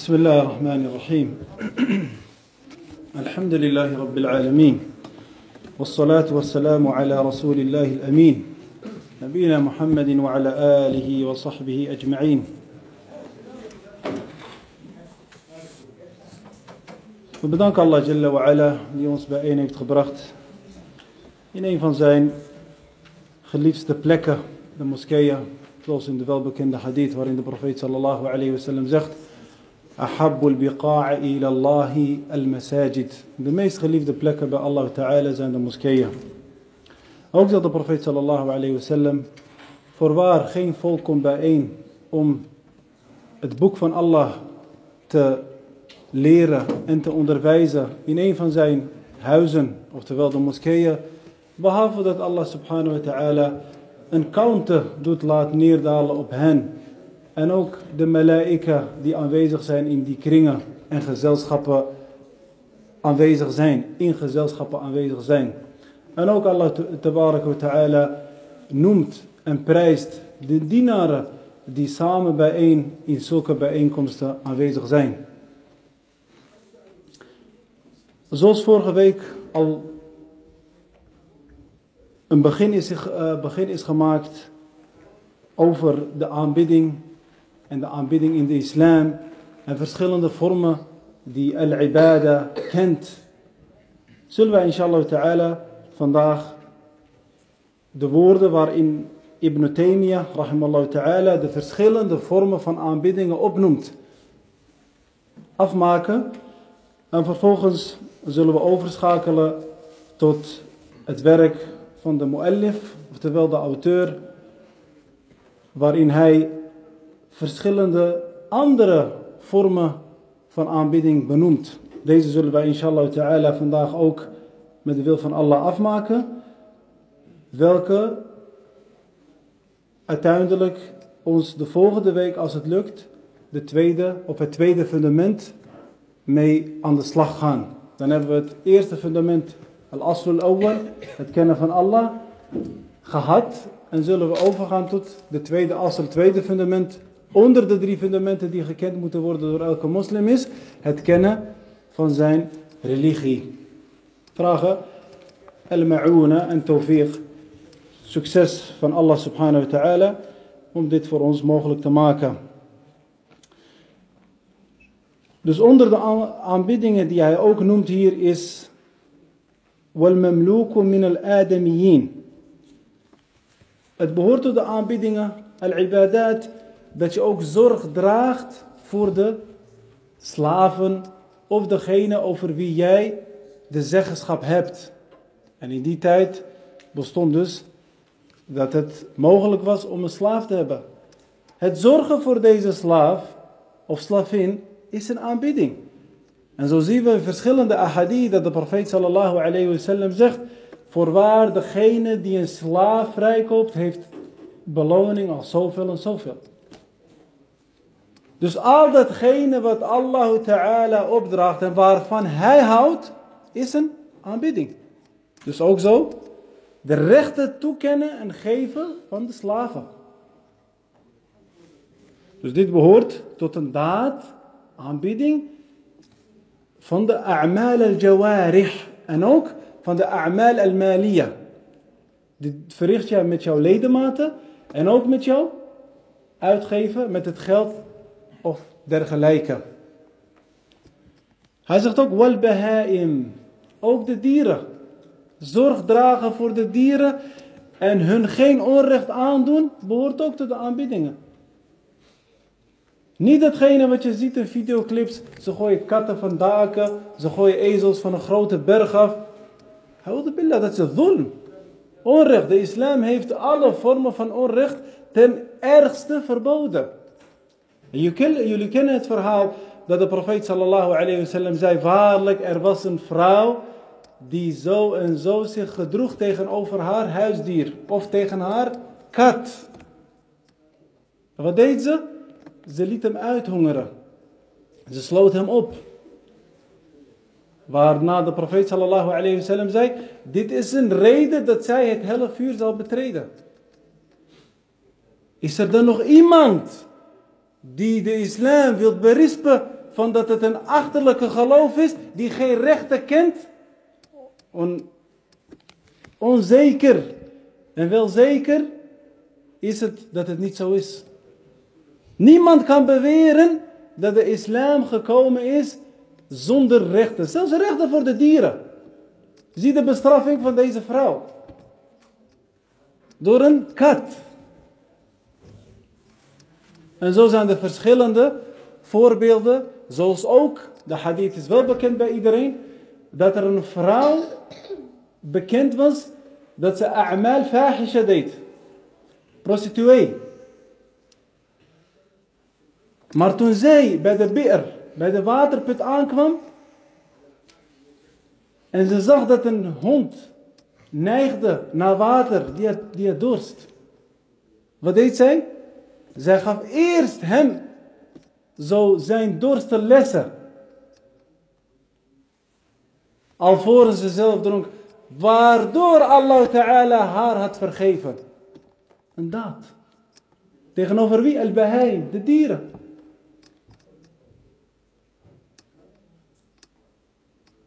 بسم الله الرحمن الرحيم. الحمد لله رب العالمين والصلاة والسلام على رسول الله الأمين نبينا محمد وعلى آله وصحبه أجمعين. وبدانك الله جل وعلا ليونس بأين يتخبرخت إن أين فان زين خليفست بلكة المسكية Close in de welbekende hadith waarin صلى الله عليه وسلم زخت. أحب البقاع إلى الله المساجد. De meest geliefde plekken bij Allah Ta'ala zijn de moskeeën. Ook zegt de profeet sallallahu alayhi wasallam, voorwaar geen volk komt bijeen om het boek van Allah te leren en te onderwijzen in een van zijn huizen, oftewel de moskeeën, behalve dat Allah subhanahu wa ta'ala een counter doet laat neerdalen op hen. en ook de malaika die aanwezig zijn in die kringen en gezelschappen aanwezig zijn, in gezelschappen aanwezig zijn. En ook Allah wa ta'ala noemt en prijst de dienaren die samen bijeen in zulke bijeenkomsten aanwezig zijn. Zoals vorige week al een begin is, uh, begin is gemaakt over de aanbidding en de aanbidding in de islam en verschillende vormen die al-ibada kent. Zullen wij inshallah ta'ala vandaag de woorden waarin Ibn Taymiyyah rahimallahu ta'ala de verschillende vormen van aanbiddingen opnoemt afmaken en vervolgens zullen we overschakelen tot het werk van de muallif, oftewel de auteur, waarin hij verschillende andere vormen van aanbidding benoemt. Deze zullen wij inshallah ta'ala vandaag ook met de wil van Allah afmaken, welke uiteindelijk ons de volgende week, als het lukt, de tweede, op het tweede fundament mee aan de slag gaan. Dan hebben we het eerste fundament, al-aslul awwal, het kennen van Allah, gehad. En zullen we overgaan tot de tweede asl, het tweede fundament, onder de drie fundamenten die gekend moeten worden door elke moslim is, het kennen van zijn religie. Vragen, al-ma'una en tawfiq, succes van Allah subhanahu wa ta'ala, om dit voor ons mogelijk te maken. Dus onder de aanbiddingen die hij ook noemt hier is wal mamluku min al adamiyin. Het behoort tot de aanbiddingen, al-ibadat, dat je ook zorg draagt voor de slaven of degene over wie jij de zeggenschap hebt. En in die tijd bestond dus dat het mogelijk was om een slaaf te hebben. Het zorgen voor deze slaaf of slavin is een aanbidding. En zo zien we in verschillende ahadith dat de profeet sallallahu alayhi wasallam zegt, voorwaar degene die een slaaf vrijkoopt heeft beloning als zoveel en zoveel. Dus al datgene wat Allah Ta'ala opdraagt en waarvan hij houdt, is een aanbidding. Dus ook zo, de rechten toekennen en geven van de slaven. Dus dit behoort tot een daad, aanbidding, van de a'mal al-jawarih en ook van de a'mal al-maliyah. Dit verricht je met jouw ledematen en ook met jouw uitgeven met het geld of dergelijke. Hij zegt ook wal bahaim, ook de dieren. Zorg dragen voor de dieren en hun geen onrecht aandoen, behoort ook tot de aanbiddingen. Niet datgene wat je ziet in videoclips, ze gooien katten van daken, ze gooien ezels van een grote berg af. Houd billah, dat is dhulm. Onrecht, de islam heeft alle vormen van onrecht ten ergste verboden. Jullie kennen het verhaal dat de profeet sallallahu alayhi wasallam zei, waarlijk er was een vrouw die zo en zo zich gedroeg tegenover haar huisdier of tegen haar kat. Wat deed ze? Ze liet hem uithongeren. Ze sloot hem op. Waarna de profeet sallallahu alayhi wasallam zei, dit is een reden dat zij het helle vuur zal betreden. Is er dan nog iemand die de islam wil berispen van dat het een achterlijke geloof is die geen rechten kent. On, onzeker. En wel zeker is het dat het niet zo is. Niemand kan beweren dat de islam gekomen is zonder rechten. Zelfs rechten voor de dieren. Zie de bestraffing van deze vrouw. Door een kat. En zo zijn er verschillende voorbeelden. Zoals ook, de hadith is wel bekend bij iedereen. Dat er een vrouw bekend was dat ze a'mal fahisha deed. Prostituee. Maar toen zij bij de beer, bij de waterput aankwam. En ze zag dat een hond neigde naar water, die had, die had dorst. Wat deed zij? Zij gaf eerst hem zo zijn dorst lessen. Alvorens ze zelf dronk. Waardoor Allah Ta'ala haar had vergeven. Een daad. Tegenover wie? Al-Bahai, de dieren.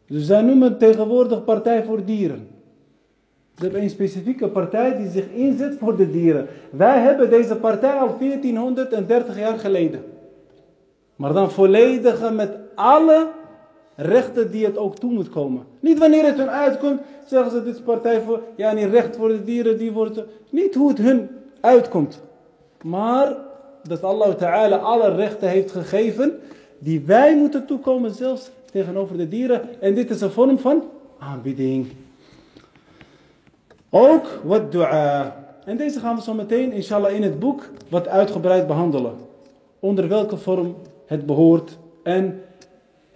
Dus zij noemen tegenwoordig Partij voor Dieren. Ze hebben een specifieke partij die zich inzet voor de dieren. Wij hebben deze partij al 1430 jaar geleden. Maar dan volledig met alle rechten die het ook toe moet komen. Niet wanneer het hun uitkomt, zeggen ze dit is partij voor, ja niet recht voor de dieren, die wordt, niet hoe het hun uitkomt. Maar dat Allah Ta'ala alle rechten heeft gegeven, die wij moeten toekomen zelfs tegenover de dieren. En dit is een vorm van aanbieding. Ook wat dua. En deze gaan we zo meteen, inshallah, in het boek wat uitgebreid behandelen. Onder welke vorm het behoort. En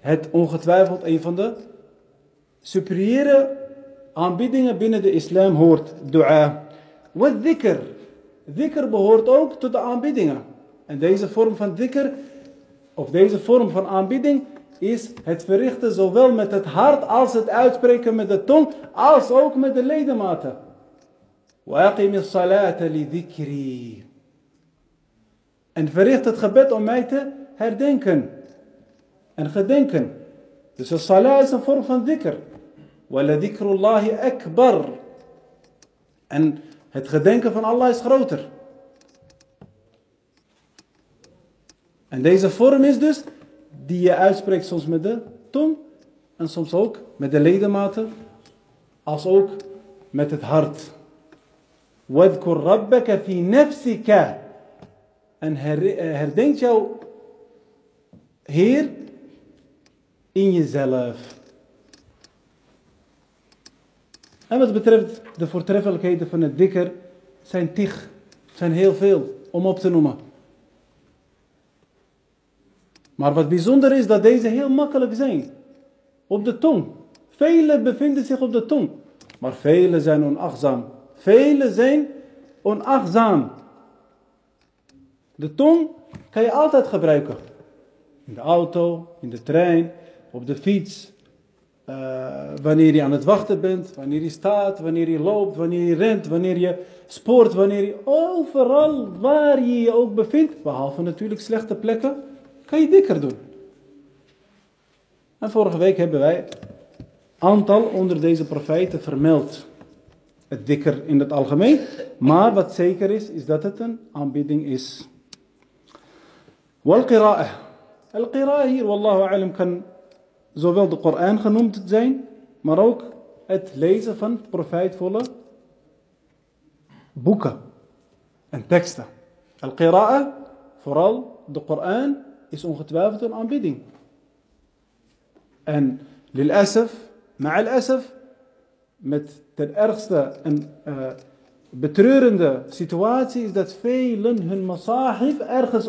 het ongetwijfeld een van de superieure aanbiedingen binnen de islam hoort. Dua. Wat dhikr. Dhikr behoort ook tot de aanbiedingen. En deze vorm van dhikr, of deze vorm van aanbieding, is het verrichten zowel met het hart als het uitspreken met de tong, als ook met de ledematen. وَأَقِمِ الصَّلَاةَ لِذِكْرِي En verricht het gebed om mij te herdenken. En gedenken. Dus de salat is een vorm van dhikr. وَلَذِكْرُ اللَّهِ akbar. En het gedenken van Allah is groter. En deze vorm is dus die je uitspreekt soms met de tong en soms ook met de ledematen, als ook met het hart. وَذْكُرْ رَبَّكَ فِي نَفْسِكَ En herdenk jouw Heer in jezelf. En wat betreft de voortreffelijkheden van het dikker, zijn tig, zijn heel veel om op te noemen. Maar wat bijzonder is dat deze heel makkelijk zijn. Op de tong. Vele bevinden zich op de tong. Maar vele zijn onachtzaam. Vele zijn onachtzaam. De tong kan je altijd gebruiken. In de auto, in de trein, op de fiets. Uh, wanneer je aan het wachten bent, wanneer je staat, wanneer je loopt, wanneer je rent, wanneer je sport, wanneer je overal waar je je ook bevindt, behalve natuurlijk slechte plekken, kan je dikker doen. En vorige week hebben wij aantal onder deze profeten vermeld. Het dikker in het algemeen. Maar wat zeker is, is dat het een aanbidding is. Wal-qira'ah. Al-qira'ah hier, wallahu alam, kan zowel de Koran genoemd zijn, maar ook het lezen van profijtvolle boeken en teksten. Al-qira'ah, vooral de Koran is ongetwijfeld een aanbidding. En lil asaf, ma'al asaf, met ten ergste een uh, betreurende situatie is dat velen hun masahif ergens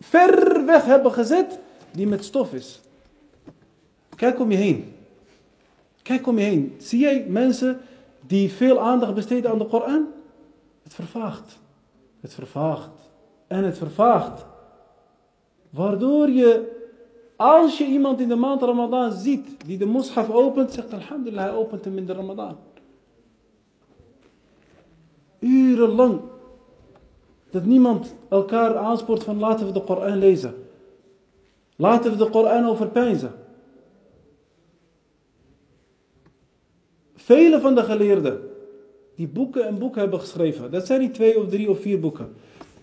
ver weg hebben gezet die met stof is. Kijk om je heen. Kijk om je heen. Zie jij mensen die veel aandacht besteden aan de Koran? Het vervaagt. Het vervaagt. En het vervaagt. Waardoor je, als je iemand in de maand Ramadan ziet die de mushaf opent, zegt alhamdulillah, hij opent hem in de Ramadan. Urenlang. Dat niemand elkaar aanspoort van laten we de Koran lezen. Laten we de Koran overpeinzen. Vele van de geleerden die boeken en boeken hebben geschreven. Dat zijn niet twee of drie of vier boeken.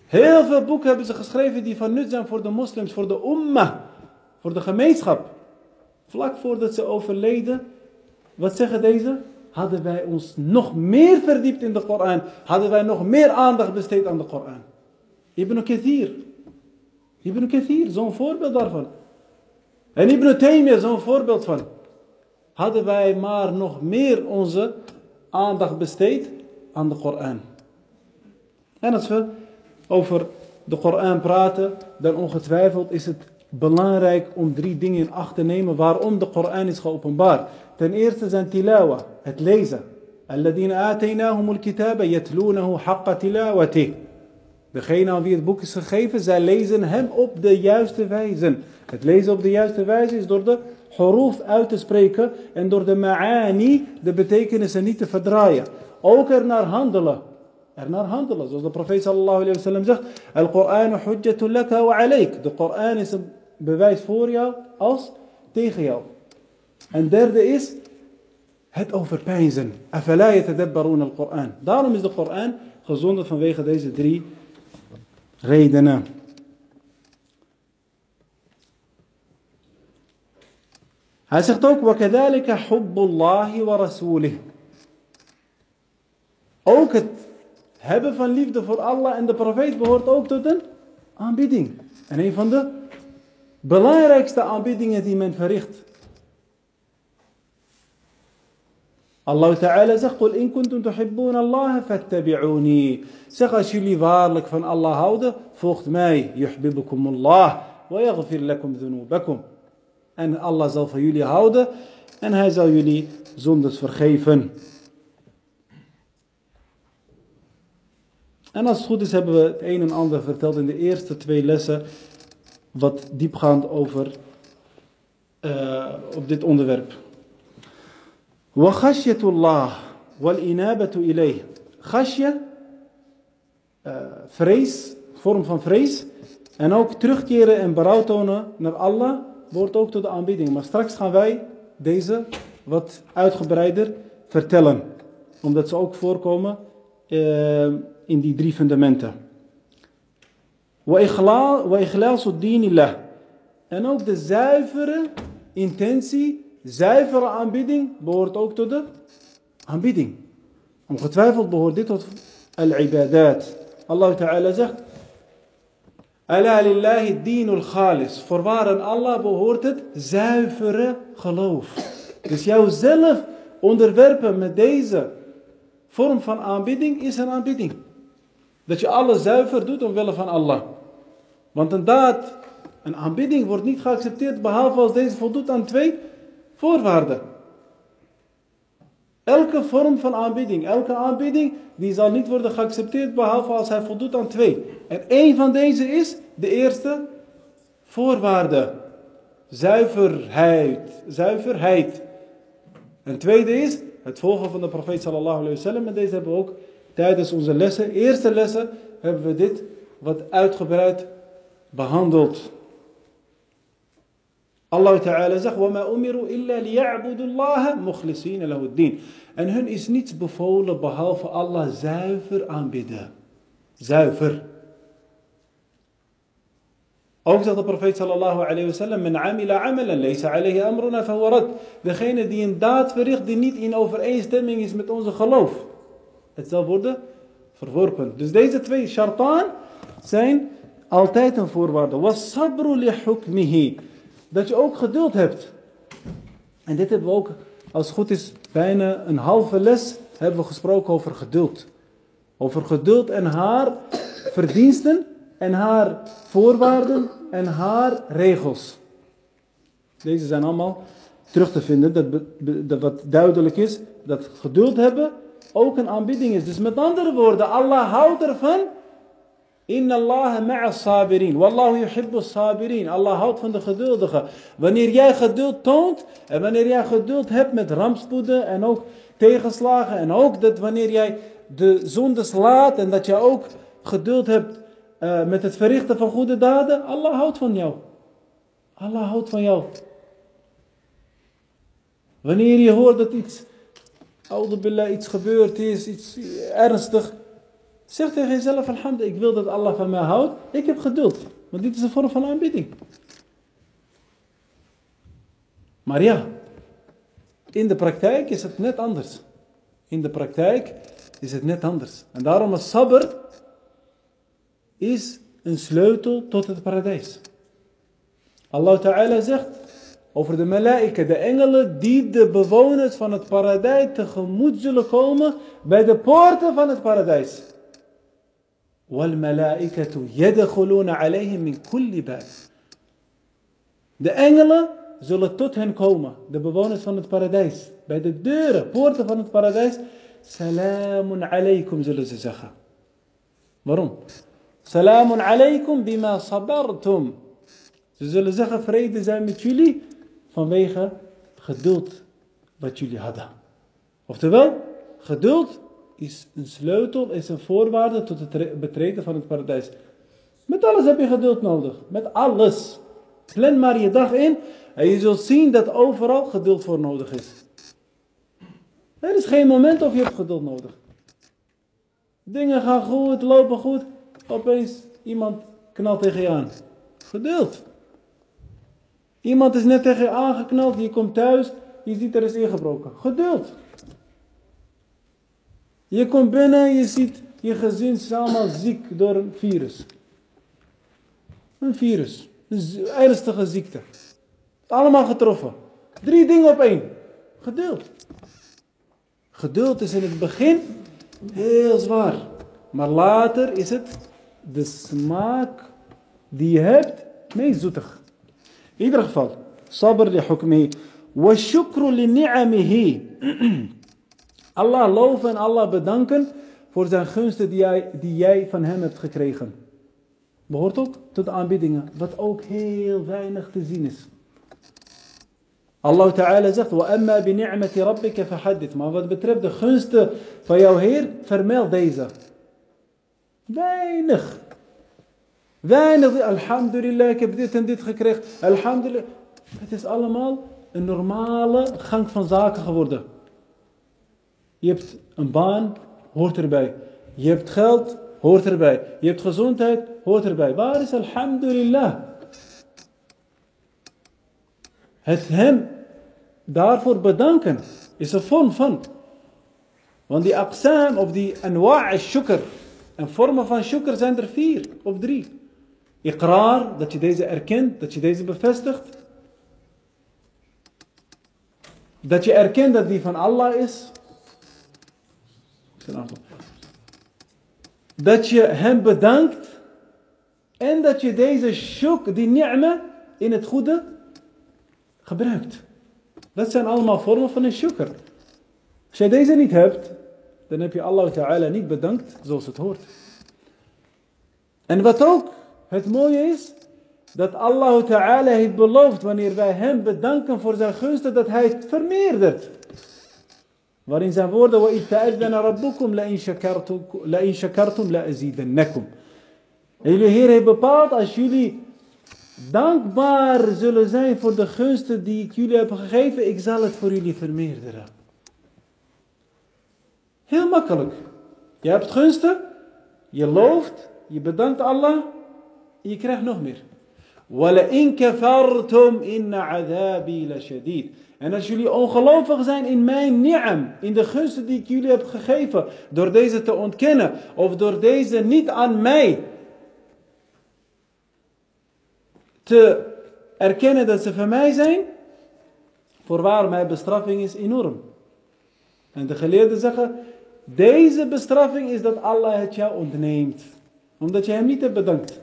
Heel veel boeken hebben ze geschreven die van nut zijn voor de moslims, voor de umma, voor de gemeenschap. Vlak voordat ze overleden, wat zeggen deze? Hadden wij ons nog meer verdiept in de Koran, hadden wij nog meer aandacht besteed aan de Koran. Ibn Kathir. Ibn Kathir, zo'n voorbeeld daarvan. En Ibn Taymiyyah, zo'n voorbeeld van. Hadden wij maar nog meer onze aandacht besteed aan de Koran. En als we over de Koran praten, dan ongetwijfeld is het belangrijk om drie dingen in acht te nemen waarom de Koran is geopenbaard. Ten eerste zijn tilawa, het lezen. Tilawati. Degene aan wie het boek is gegeven, zij lezen hem op de juiste wijze. Het lezen op de juiste wijze is door de huruf uit te spreken en door de ma'ani, de betekenissen niet te verdraaien. Ook er naar handelen. Er naar handelen. Zoals de profeet sallallahu alayhi wa sallam zegt. Al-Quran hujjatun laka wa alayk. De Koran is een bewijs voor jou als tegen jou. En derde is het overpeinzen. Afala yatadabbarun al-Quran. Daarom is de Koran gezonder vanwege deze drie redenen. Hij zegt ook, وَكَذَلِكَ حُبُّ اللَّهِ وَرَسُولِهِ Ook het hebben van liefde voor Allah en de profeet behoort ook tot een aanbieding. En een van de belangrijkste aanbiedingen die men verricht. Allah Ta'ala zegt, in kuntum Allah. Zeg als jullie waarlijk van Allah houden, volgt mij. Yuhibbukum Allah wa yaghfir lakum dhunubakum. En Allah zal van jullie houden en hij zal jullie zondes vergeven. En als het goed is hebben we het een en ander verteld in de eerste twee lessen wat diepgaand over eh, op dit onderwerp. Waghashyatullah wal inabatu ilayh. Gasje, eh, vrees, vorm van vrees. En ook terugkeren en berouw tonen naar Allah wordt ook tot de aanbieding. Maar straks gaan wij deze wat uitgebreider vertellen. Omdat ze ook voorkomen eh, in die drie fundamenten. En ook de zuivere intentie, zuivere aanbidding behoort ook tot de aanbidding. Ongetwijfeld behoort dit tot al-ibadat. Allah Ta'ala zegt, Ala lillahi dinul khalis. Voorwaar aan Allah behoort het zuivere geloof. Dus jouzelf onderwerpen met deze vorm van aanbidding is een aanbidding. Dat je alles zuiver doet omwille van Allah. Want een daad, een aanbidding wordt niet geaccepteerd behalve als deze voldoet aan twee voorwaarden. Elke vorm van aanbidding, elke aanbidding, die zal niet worden geaccepteerd behalve als hij voldoet aan twee. En één van deze is de eerste voorwaarde. Zuiverheid. Zuiverheid. En tweede is het volgen van de profeet sallallahu alayhi wa sallam. En deze hebben we ook tijdens onze lessen, eerste lessen, hebben we dit wat uitgebreid behandeld. Allah Ta'ala zegt, وَمَا أُمِرُوا إِلَّا لِيَعْبُدُوا اللَّهَ مُخْلِصِينَ لَهُ الدِّينَ En hun is niets bevolen behalve Allah zuiver aanbidden. Zuiver. Ook zegt de profeet sallallahu alayhi wa sallam, Men amila amalan, laysa alayhi amruna fahuwa Degene die een daad verricht die niet in overeenstemming is met onze geloof. Het zal worden verworpen. Dus deze twee shartaan zijn altijd een voorwaarde. Was sabru li hukmihi. Dat je ook geduld hebt. En dit hebben we ook, als het goed is, bijna een halve les hebben we gesproken over geduld. Over geduld en haar verdiensten en haar voorwaarden en haar regels. Deze zijn allemaal terug te vinden. Dat, dat wat duidelijk is, dat geduld hebben ook een aanbidding is. Dus met andere woorden, Allah houdt ervan. Inna Allah ma'a sabirin. Wallahu yuhibbu sabirin. Allah houdt van de geduldigen. Wanneer jij geduld toont en wanneer jij geduld hebt met rampspoeden en ook tegenslagen en ook dat wanneer jij de zonde slaat en dat jij ook geduld hebt uh, met het verrichten van goede daden, Allah houdt van jou. Allah houdt van jou. Wanneer je hoort dat iets, billah, iets gebeurd is, iets ernstig, zeg tegen jezelf, alhamdulillah, ik wil dat Allah van mij houdt. Ik heb geduld, want dit is een vorm van aanbidding. Maar ja, in de praktijk is het net anders. In de praktijk is het net anders. En daarom is sabr is een sleutel tot het paradijs. Allah Ta'ala zegt over de malaika, de engelen die de bewoners van het paradijs tegemoet zullen komen bij de poorten van het paradijs. De engelen zullen tot hen komen, de bewoners van het paradijs. Bij de deuren, poorten van het paradijs. Salamun alaykum zullen ze zeggen. Waarom? Salamun alaykum bima sabartum. Ze zullen zeggen vrede zijn met jullie vanwege geduld wat jullie hadden. Oftewel, geduld is een sleutel, is een voorwaarde tot het betreden van het paradijs. Met alles heb je geduld nodig. Met alles. Plan maar je dag in en je zult zien dat overal geduld voor nodig is. Er is geen moment of je hebt geduld nodig. Dingen gaan goed, lopen goed. Opeens iemand knalt tegen je aan. Geduld. Iemand is net tegen je aangeknald, je komt thuis, je ziet er is ingebroken. Geduld. Je komt binnen, je ziet je gezin is allemaal ziek door een virus. Een virus. Een ernstige ziekte. Allemaal getroffen. Drie dingen op één. Geduld. Geduld is in het begin heel zwaar. Maar later is het de smaak die je hebt meest zoetig. In ieder geval. Sabr li hukmi. Wa shukru li ni'amihi. Allah loven en Allah bedanken voor zijn gunsten die jij, die jij van hem hebt gekregen. Behoort ook tot de aanbiedingen, wat ook heel weinig te zien is. Allah Ta'ala zegt, وَأَمَّا بِنِعْمَةِ رَبِّكَ فَحَدِّث Maar wat betreft de gunsten van jouw Heer, vermeld deze. Weinig. Weinig. Alhamdulillah, ik heb dit en dit gekregen. Alhamdulillah. Het is allemaal een normale gang van zaken geworden. Je hebt een baan, hoort erbij. Je hebt geld, hoort erbij. Je hebt gezondheid, hoort erbij. Waar is alhamdulillah? Het hem daarvoor bedanken is een vorm van. Want die aqsam of die anwa' shukr en vormen van shukr zijn er vier of drie. Iqrar, dat je deze erkent, dat je deze bevestigt. Dat je erkent dat die van Allah is. Dat je hem bedankt. En dat je deze shuk, die ni'ma, in het goede gebruikt. Dat zijn allemaal vormen van een shukr. Als jij deze niet hebt, dan heb je Allah Ta'ala niet bedankt zoals het hoort. En wat ook het mooie is, dat Allah Ta'ala heeft beloofd wanneer wij hem bedanken voor zijn gunsten, dat hij het vermeerdert waarin zijn woorden wa ta'adhana rabbukum la in shakartum la in shakartum la azidannakum. En jullie Heer heeft bepaald als jullie dankbaar zullen zijn voor de gunsten die ik jullie heb gegeven, ik zal het voor jullie vermeerderen. Heel makkelijk. Je hebt gunsten, je looft, je bedankt Allah, je krijgt nog meer. وَلَئِن كَفَرْتُمْ إِنَّ عَذَابِي لَشَدِيدٌ En als jullie ongelovig zijn in mijn ni'am, in de gunsten die ik jullie heb gegeven, door deze te ontkennen, of door deze niet aan mij te erkennen dat ze van mij zijn, voorwaar mijn bestraffing is enorm. En de geleerden zeggen, deze bestraffing is dat Allah het jou ontneemt. Omdat je hem niet hebt bedankt.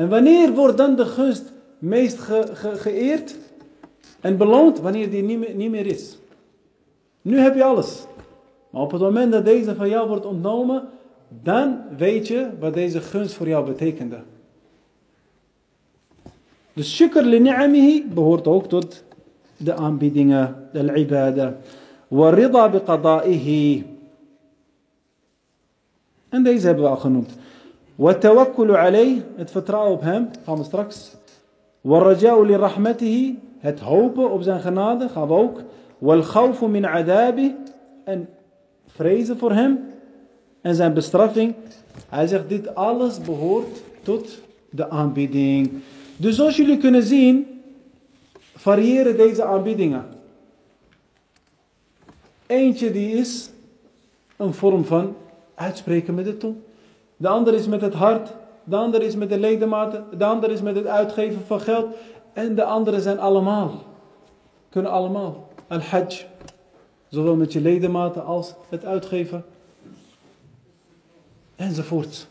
En wanneer wordt dan de gunst meest geëerd en beloond? Wanneer die niet meer, is. Nu heb je alles. Maar op het moment dat deze van jou wordt ontnomen, dan weet je wat deze gunst voor jou betekende. Dus shukr li ni'amihi behoort ook tot de aanbiedingen, de ibada. Wa rida bi En deze hebben we al genoemd. Alayh, het vertrouwen op hem, gaan we straks. Het hopen op zijn genade, gaan we ook. Wal en vrezen voor hem en zijn bestraffing. Hij zegt, dit alles behoort tot de aanbieding. Dus zoals jullie kunnen zien, variëren deze aanbiedingen. Eentje die is een vorm van uitspreken met de tong. De ander is met het hart. De ander is met de ledematen. De ander is met het uitgeven van geld. En de andere zijn allemaal. Kunnen allemaal. Al-Hajj. Zowel met je ledematen als het uitgeven. Enzovoort.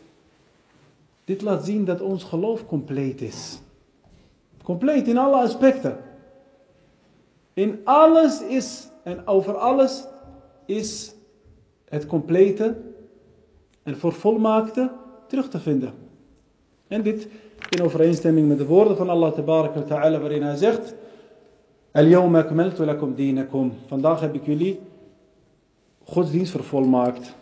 Dit laat zien dat ons geloof compleet is. Compleet in alle aspecten. In alles is en over alles is het complete en vervolmaakte terug te vinden. En dit in overeenstemming met de woorden van Allah Ta'ala waarin hij zegt Al-yawma akmaltu lakum dinakum. Vandaag heb ik jullie godsdienst vervolmaakt.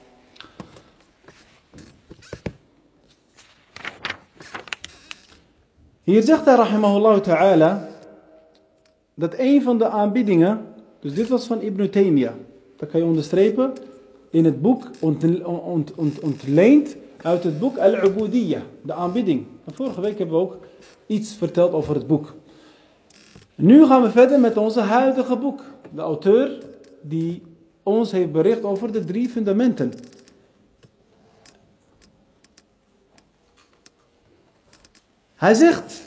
Hier zegt hij rahimahullah ta'ala dat een van de aanbiedingen, dus dit was van Ibn Taymiyyah, dat kan je onderstrepen, in het boek ontleend uit het boek Al-Ubudiyya, de aanbidding. Vorige week hebben we ook iets verteld over het boek. Nu gaan we verder met onze huidige boek. De auteur die ons heeft bericht over de drie fundamenten. Hij zegt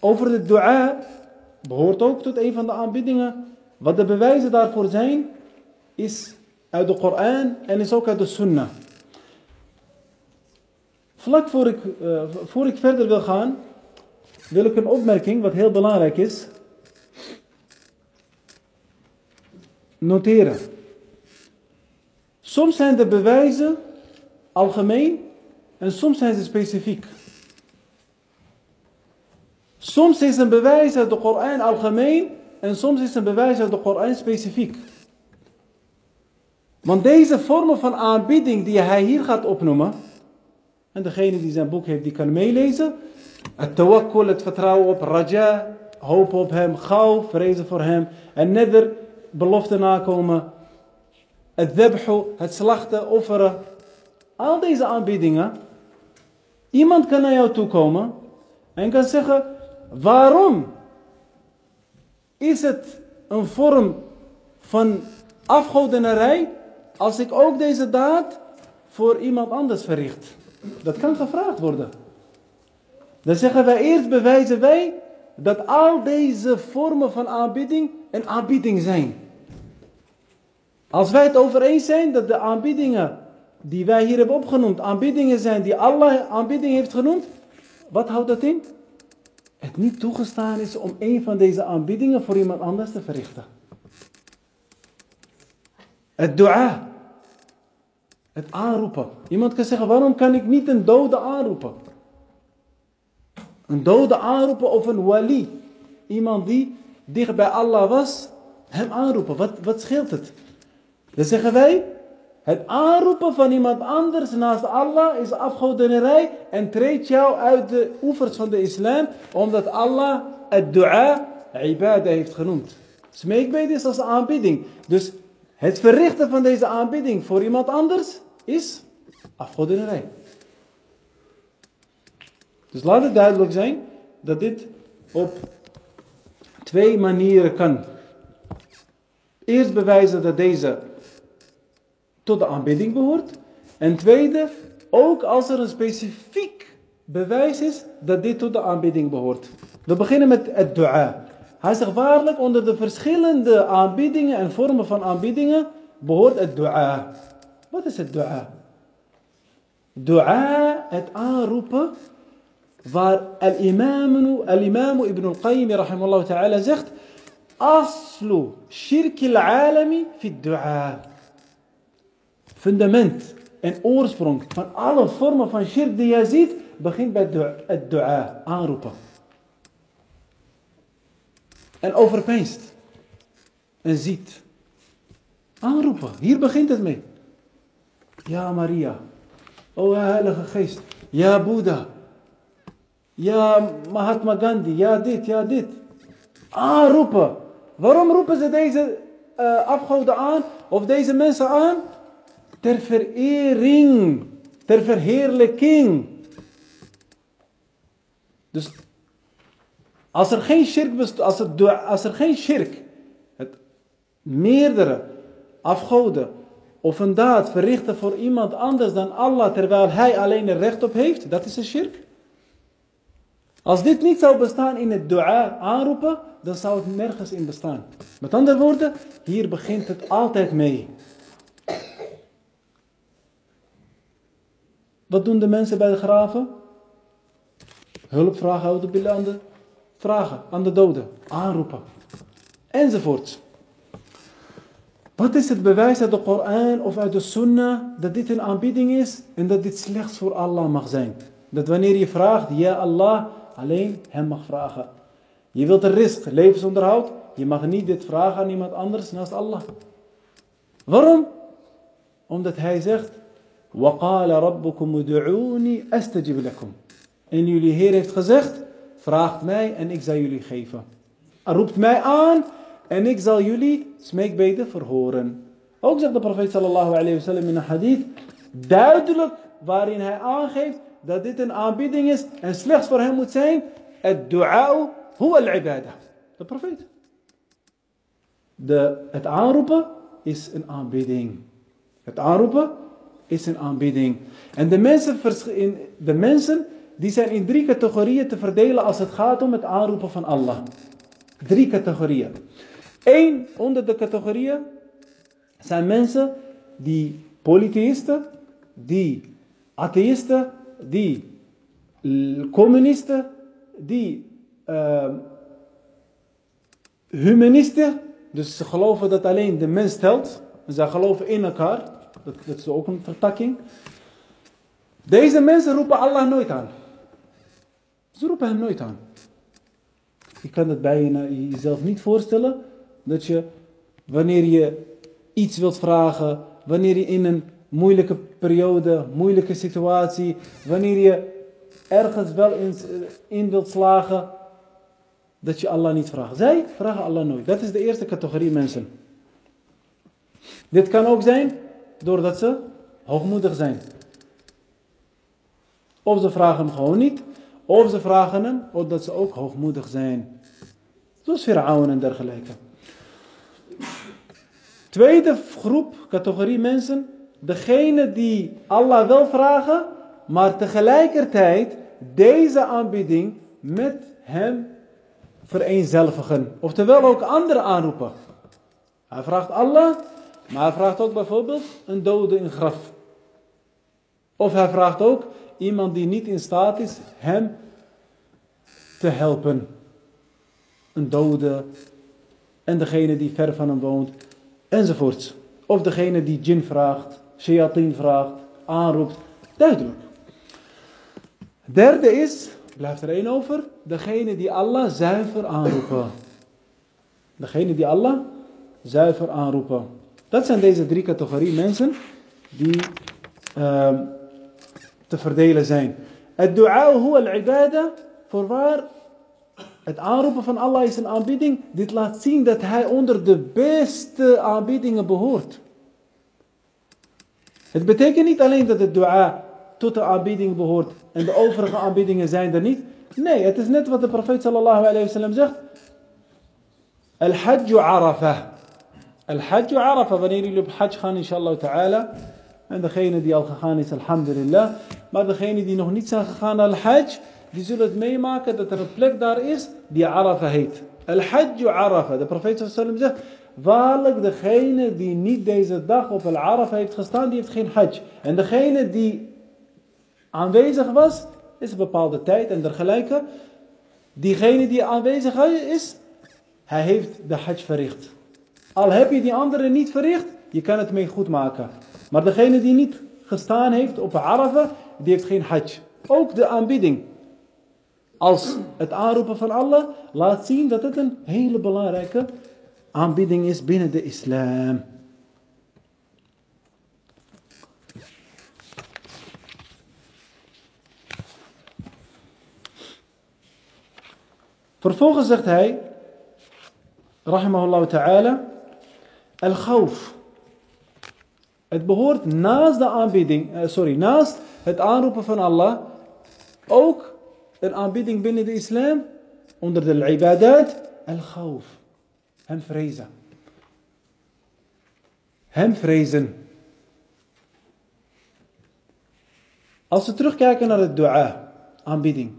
over de dua, behoort ook tot een van de aanbiddingen. Wat de bewijzen daarvoor zijn, is uit de Koran en is ook uit de Sunnah. Vlak voor ik, uh, voor ik verder wil gaan, wil ik een opmerking wat heel belangrijk is. Noteren. Soms zijn de bewijzen algemeen en soms zijn ze specifiek. Soms is een bewijs uit de Koran algemeen en soms is een bewijs uit de Koran specifiek. Want deze vormen van aanbidding die hij hier gaat opnoemen, en degene die zijn boek heeft, die kan meelezen. Het tawakkul, het vertrouwen op raja, hoop op hem, gauw, vrezen voor hem. En neder, belofte nakomen. Het debhu, het slachten, offeren. Al deze aanbiedingen. Iemand kan naar jou toe komen en kan zeggen, waarom is het een vorm van afgodenerij als ik ook deze daad voor iemand anders verricht? Dat kan gevraagd worden. Dan zeggen wij eerst bewijzen wij dat al deze vormen van aanbidding een aanbieding zijn. Als wij het over eens zijn dat de aanbiedingen die wij hier hebben opgenoemd, aanbiedingen zijn die Allah aanbieding heeft genoemd, wat houdt dat in? Het niet toegestaan is om een van deze aanbiedingen voor iemand anders te verrichten. Het dua. Het aanroepen. Iemand kan zeggen, waarom kan ik niet een dode aanroepen? Een dode aanroepen of een wali. Iemand die dicht bij Allah was, hem aanroepen. Wat, wat scheelt het? Dan zeggen wij, het aanroepen van iemand anders naast Allah is afgodenerij en treedt jou uit de oevers van de islam, omdat Allah het dua ibadah heeft genoemd. Smeekbeden is als aanbidding. Dus het verrichten van deze aanbidding voor iemand anders is afgoderij. Dus laat het duidelijk zijn dat dit op twee manieren kan. Eerst bewijzen dat deze tot de aanbidding behoort. En tweede, ook als er een specifiek bewijs is dat dit tot de aanbidding behoort. We beginnen met het dua. Hij zegt waarlijk onder de verschillende aanbiedingen en vormen van aanbiedingen behoort het dua. Wat is het dua? Dua, het aanroepen, waar al-imam al ibn al-Qayyim rahimahullah ta'ala zegt, aslu shirk al-alami fi dua. Fundament en oorsprong van alle vormen van shirk die je ziet, begint bij het dua, aanroepen. En overpeinst. En ziet. Aanroepen, hier begint het mee. Ja, Maria. O Heilige Geest. Ja, Boeddha. Ja, Mahatma Gandhi. Ja, dit, ja, dit. Aanroepen. Waarom roepen ze deze uh, afgoden aan? Of deze mensen aan? Ter verering. Ter verheerlijking. Dus als er geen shirk bestaat, als, als er geen shirk, het meerdere afgoden of een daad verrichten voor iemand anders dan Allah terwijl hij alleen er recht op heeft, dat is een shirk. Als dit niet zou bestaan in het dua aanroepen, dan zou het nergens in bestaan. Met andere woorden, hier begint het altijd mee. Wat doen de mensen bij de graven? Hulp vragen aan de vragen aan de doden, aanroepen, enzovoort. Wat is het bewijs uit de Koran of uit de Sunnah dat dit een aanbieding is en dat dit slechts voor Allah mag zijn? Dat wanneer je vraagt, ja Allah, alleen Hem mag vragen. Je wilt een risk, levensonderhoud, je mag niet dit vragen aan iemand anders naast Allah. Waarom? Omdat Hij zegt, وَقَالَ رَبُّكُمُ دُعُونِي أَسْتَجِبْ لَكُمْ En jullie Heer heeft gezegd, vraagt mij en ik zal jullie geven. Roept mij aan en ik zal jullie smeekbeden verhoren. Ook zegt de profeet sallallahu alayhi wa in een hadith duidelijk waarin hij aangeeft dat dit een aanbieding is en slechts voor hem moet zijn. Het dua huwa al-ibadah. De profeet. De, het aanroepen is een aanbidding. Het aanroepen is een aanbidding. En de mensen, de mensen die zijn in drie categorieën te verdelen als het gaat om het aanroepen van Allah. Drie categorieën. Eén onder de categorieën zijn mensen die polytheïsten, die atheïsten, die communisten, die uh, humanisten. Dus ze geloven dat alleen de mens telt. Ze geloven in elkaar. Dat is ook een vertakking. Deze mensen roepen Allah nooit aan. Ze roepen hem nooit aan. Je kan het bij jezelf niet voorstellen dat je, wanneer je iets wilt vragen, wanneer je in een moeilijke periode, moeilijke situatie, wanneer je ergens wel in, in wilt slagen, dat je Allah niet vraagt. Zij vragen Allah nooit. Dat is de eerste categorie mensen. Dit kan ook zijn doordat ze hoogmoedig zijn. Of ze vragen hem gewoon niet. Of ze vragen hem omdat ze ook hoogmoedig zijn. Zoals Fir'aun en dergelijke. Tweede groep, categorie mensen. Degene die Allah wel vragen, maar tegelijkertijd deze aanbieding met hem vereenzelvigen. Oftewel ook anderen aanroepen. Hij vraagt Allah, maar hij vraagt ook bijvoorbeeld een dode in graf. Of hij vraagt ook iemand die niet in staat is hem te helpen. Een dode en degene die ver van hem woont enzovoorts. Of degene die jin vraagt, shayatin vraagt, aanroept. Duidelijk. Derde is, blijft er één over, degene die Allah zuiver aanroepen. Degene die Allah zuiver aanroepen. Dat zijn deze drie categorieën mensen die uh, te verdelen zijn. Het dua huwa al-ibada, voorwaar het aanroepen van Allah is een aanbieding. Dit laat zien dat hij onder de beste aanbiedingen behoort. Het betekent niet alleen dat het dua tot de aanbieding behoort en de overige aanbiedingen zijn er niet. Nee, het is net wat de profeet sallallahu alayhi wa zegt. Al-Hajj Arafah. Al-Hajj Arafah, wanneer jullie op Hajj gaan inshallah ta'ala. En degene die al gegaan is, alhamdulillah. Maar degene die nog niet zijn gegaan naar Al-Hajj, die zullen het meemaken dat er een plek daar is die Arafah heet. Al-Hajj Arafah. De profeet sallallahu zegt, waarlijk degene die niet deze dag op Al-Arafah heeft gestaan, die heeft geen Hajj. En degene die aanwezig was, is een bepaalde tijd en dergelijke. Diegene die aanwezig is, hij heeft de Hajj verricht. Al heb je die andere niet verricht, je kan het mee goed maken. Maar degene die niet gestaan heeft op Arafah, die heeft geen hajj. Ook de aanbidding. Als het aanroepen van Allah laat zien dat het een hele belangrijke aanbidding is binnen de islam. Vervolgens zegt hij, rahimahullah ta'ala, al-khawf. Het behoort naast de aanbidding, eh, sorry, naast het aanroepen van Allah, ook een aanbidding binnen de islam, onder de ibadat, al-khawf. Hem vrezen. Hem vrezen. Als we terugkijken naar het dua, aanbidding.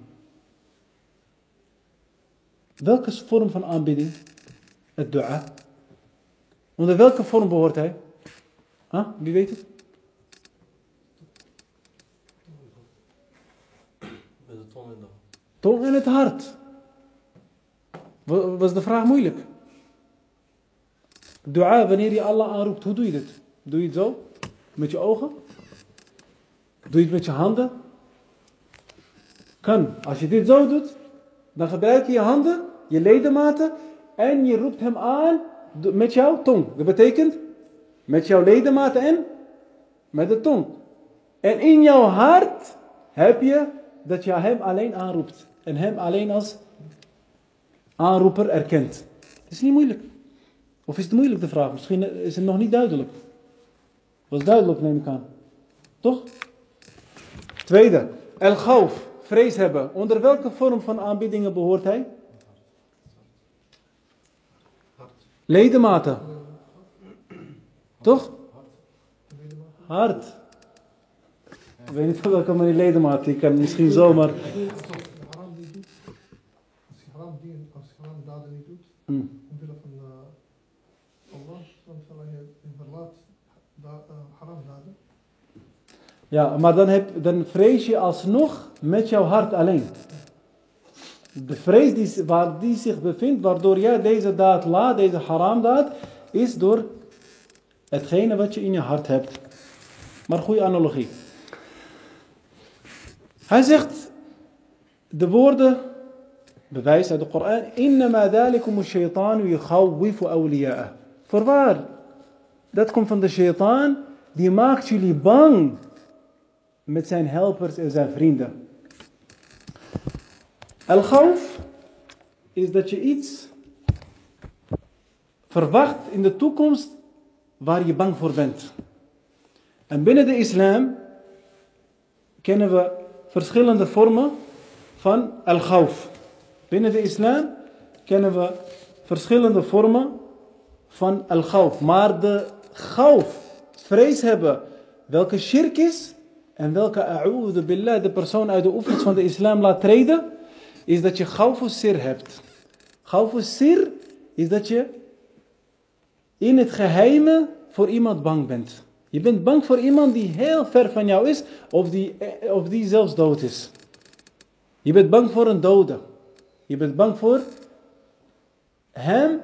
Welke vorm van aanbidding? Het dua. Onder welke vorm behoort hij? Huh? Wie weet het? Met de tong en de Tong en het hart. Wa- Was de vraag moeilijk? Dua, wanneer je Allah aanroept, hoe doe je dit? Doe je het zo? Met je ogen? Doe je het met je handen? Kan. Als je dit zo doet, dan gebruik je je handen, je ledematen en je roept hem aan met jouw tong. Dat betekent met jouw ledematen en met de tong. En in jouw hart heb je dat je hem alleen aanroept. En hem alleen als aanroeper erkent. Het is niet moeilijk. Of is het moeilijk de vraag? Misschien is het nog niet duidelijk. Was duidelijk neem ik aan. Toch? Tweede. El Ghauf. Vrees hebben. Onder welke vorm van aanbiedingen behoort hij? Ledematen. Toch? Hart. Ik weet niet van welke manier ledemaat. Die kan misschien zomaar... Hmm. omwille van Allah, hij verlaat haram daden. Ja, maar dan, heb, dan vrees je alsnog met jouw hart alleen. De vrees die, waar die zich bevindt, waardoor jij deze daad laat, deze haram daad, is door hetgene wat je in je hart hebt. Maar goede analogie. Hij zegt de woorden, bewijs uit de Koran, innama dhalikum shaitanu yukhawwifu awliya'ah. Voorwaar, dat komt van de shaitaan, die maakt jullie bang met zijn helpers en zijn vrienden. Al-Khawf is dat je iets verwacht in de toekomst waar je bang voor bent. En binnen de islam kennen we verschillende vormen van Al-Khawf. Binnen de islam kennen we verschillende vormen van Al-Khawf. Maar de Khawf, vrees hebben, welke shirk is, en welke a'udhu billah de persoon uit de oefenis van de islam laat treden, is dat je gauw sir hebt. Gauw sir is dat je in het geheime voor iemand bang bent. Je bent bang voor iemand die heel ver van jou is, of die, of die zelfs dood is. Je bent bang voor een dode. Je bent bang voor hem,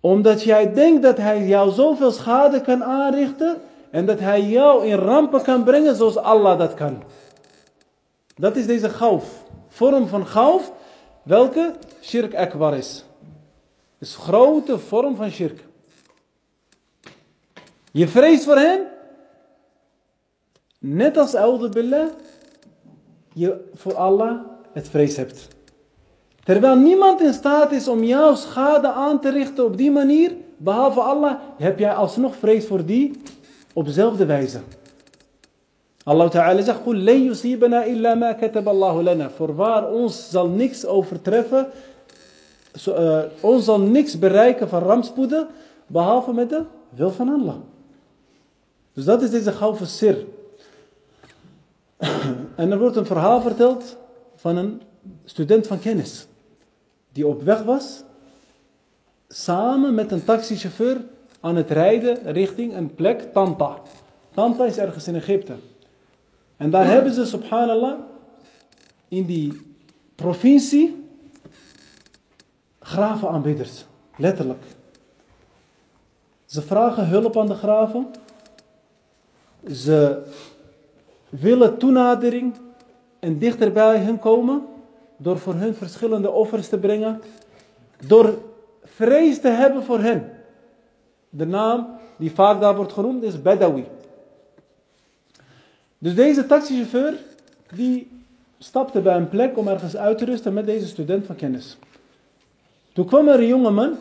omdat jij denkt dat hij jou zoveel schade kan aanrichten, en dat hij jou in rampen kan brengen zoals Allah dat kan. Dat is deze gauf. Vorm van gauf, welke shirk akbar is Is grote vorm van shirk. Je vreest voor hem. Net als Audu Billah. Je voor Allah het vrees hebt. Terwijl niemand in staat is om jou schade aan te richten op die manier. Behalve Allah. Heb jij alsnog vrees voor die op dezelfde wijze. Allah Ta'ala zegt, قُلْ لَنْ يُصِيبَنَا إِلَّا مَا كَتَبَ اللَّهُ لَنَا. Voorwaar, ons zal niks overtreffen, zo, uh, ons zal niks bereiken van rampspoeden, behalve met de wil van Allah. Dus dat is deze gauw sir. en er wordt een verhaal verteld van een student van kennis, die op weg was, samen met een taxichauffeur aan het rijden richting een plek, Tanta. Tanta is ergens in Egypte. En daar hebben ze, subhanallah, in die provincie gravenaanbidders. Letterlijk. Ze vragen hulp aan de graven. Ze willen toenadering en dichter bij hen komen door voor hun verschillende offers te brengen. Door vrees te hebben voor hen. De naam die vaak daar wordt genoemd is Badawi. Dus deze taxichauffeur, die stapte bij een plek om ergens uit te rusten met deze student van kennis. Toen kwam er een jonge man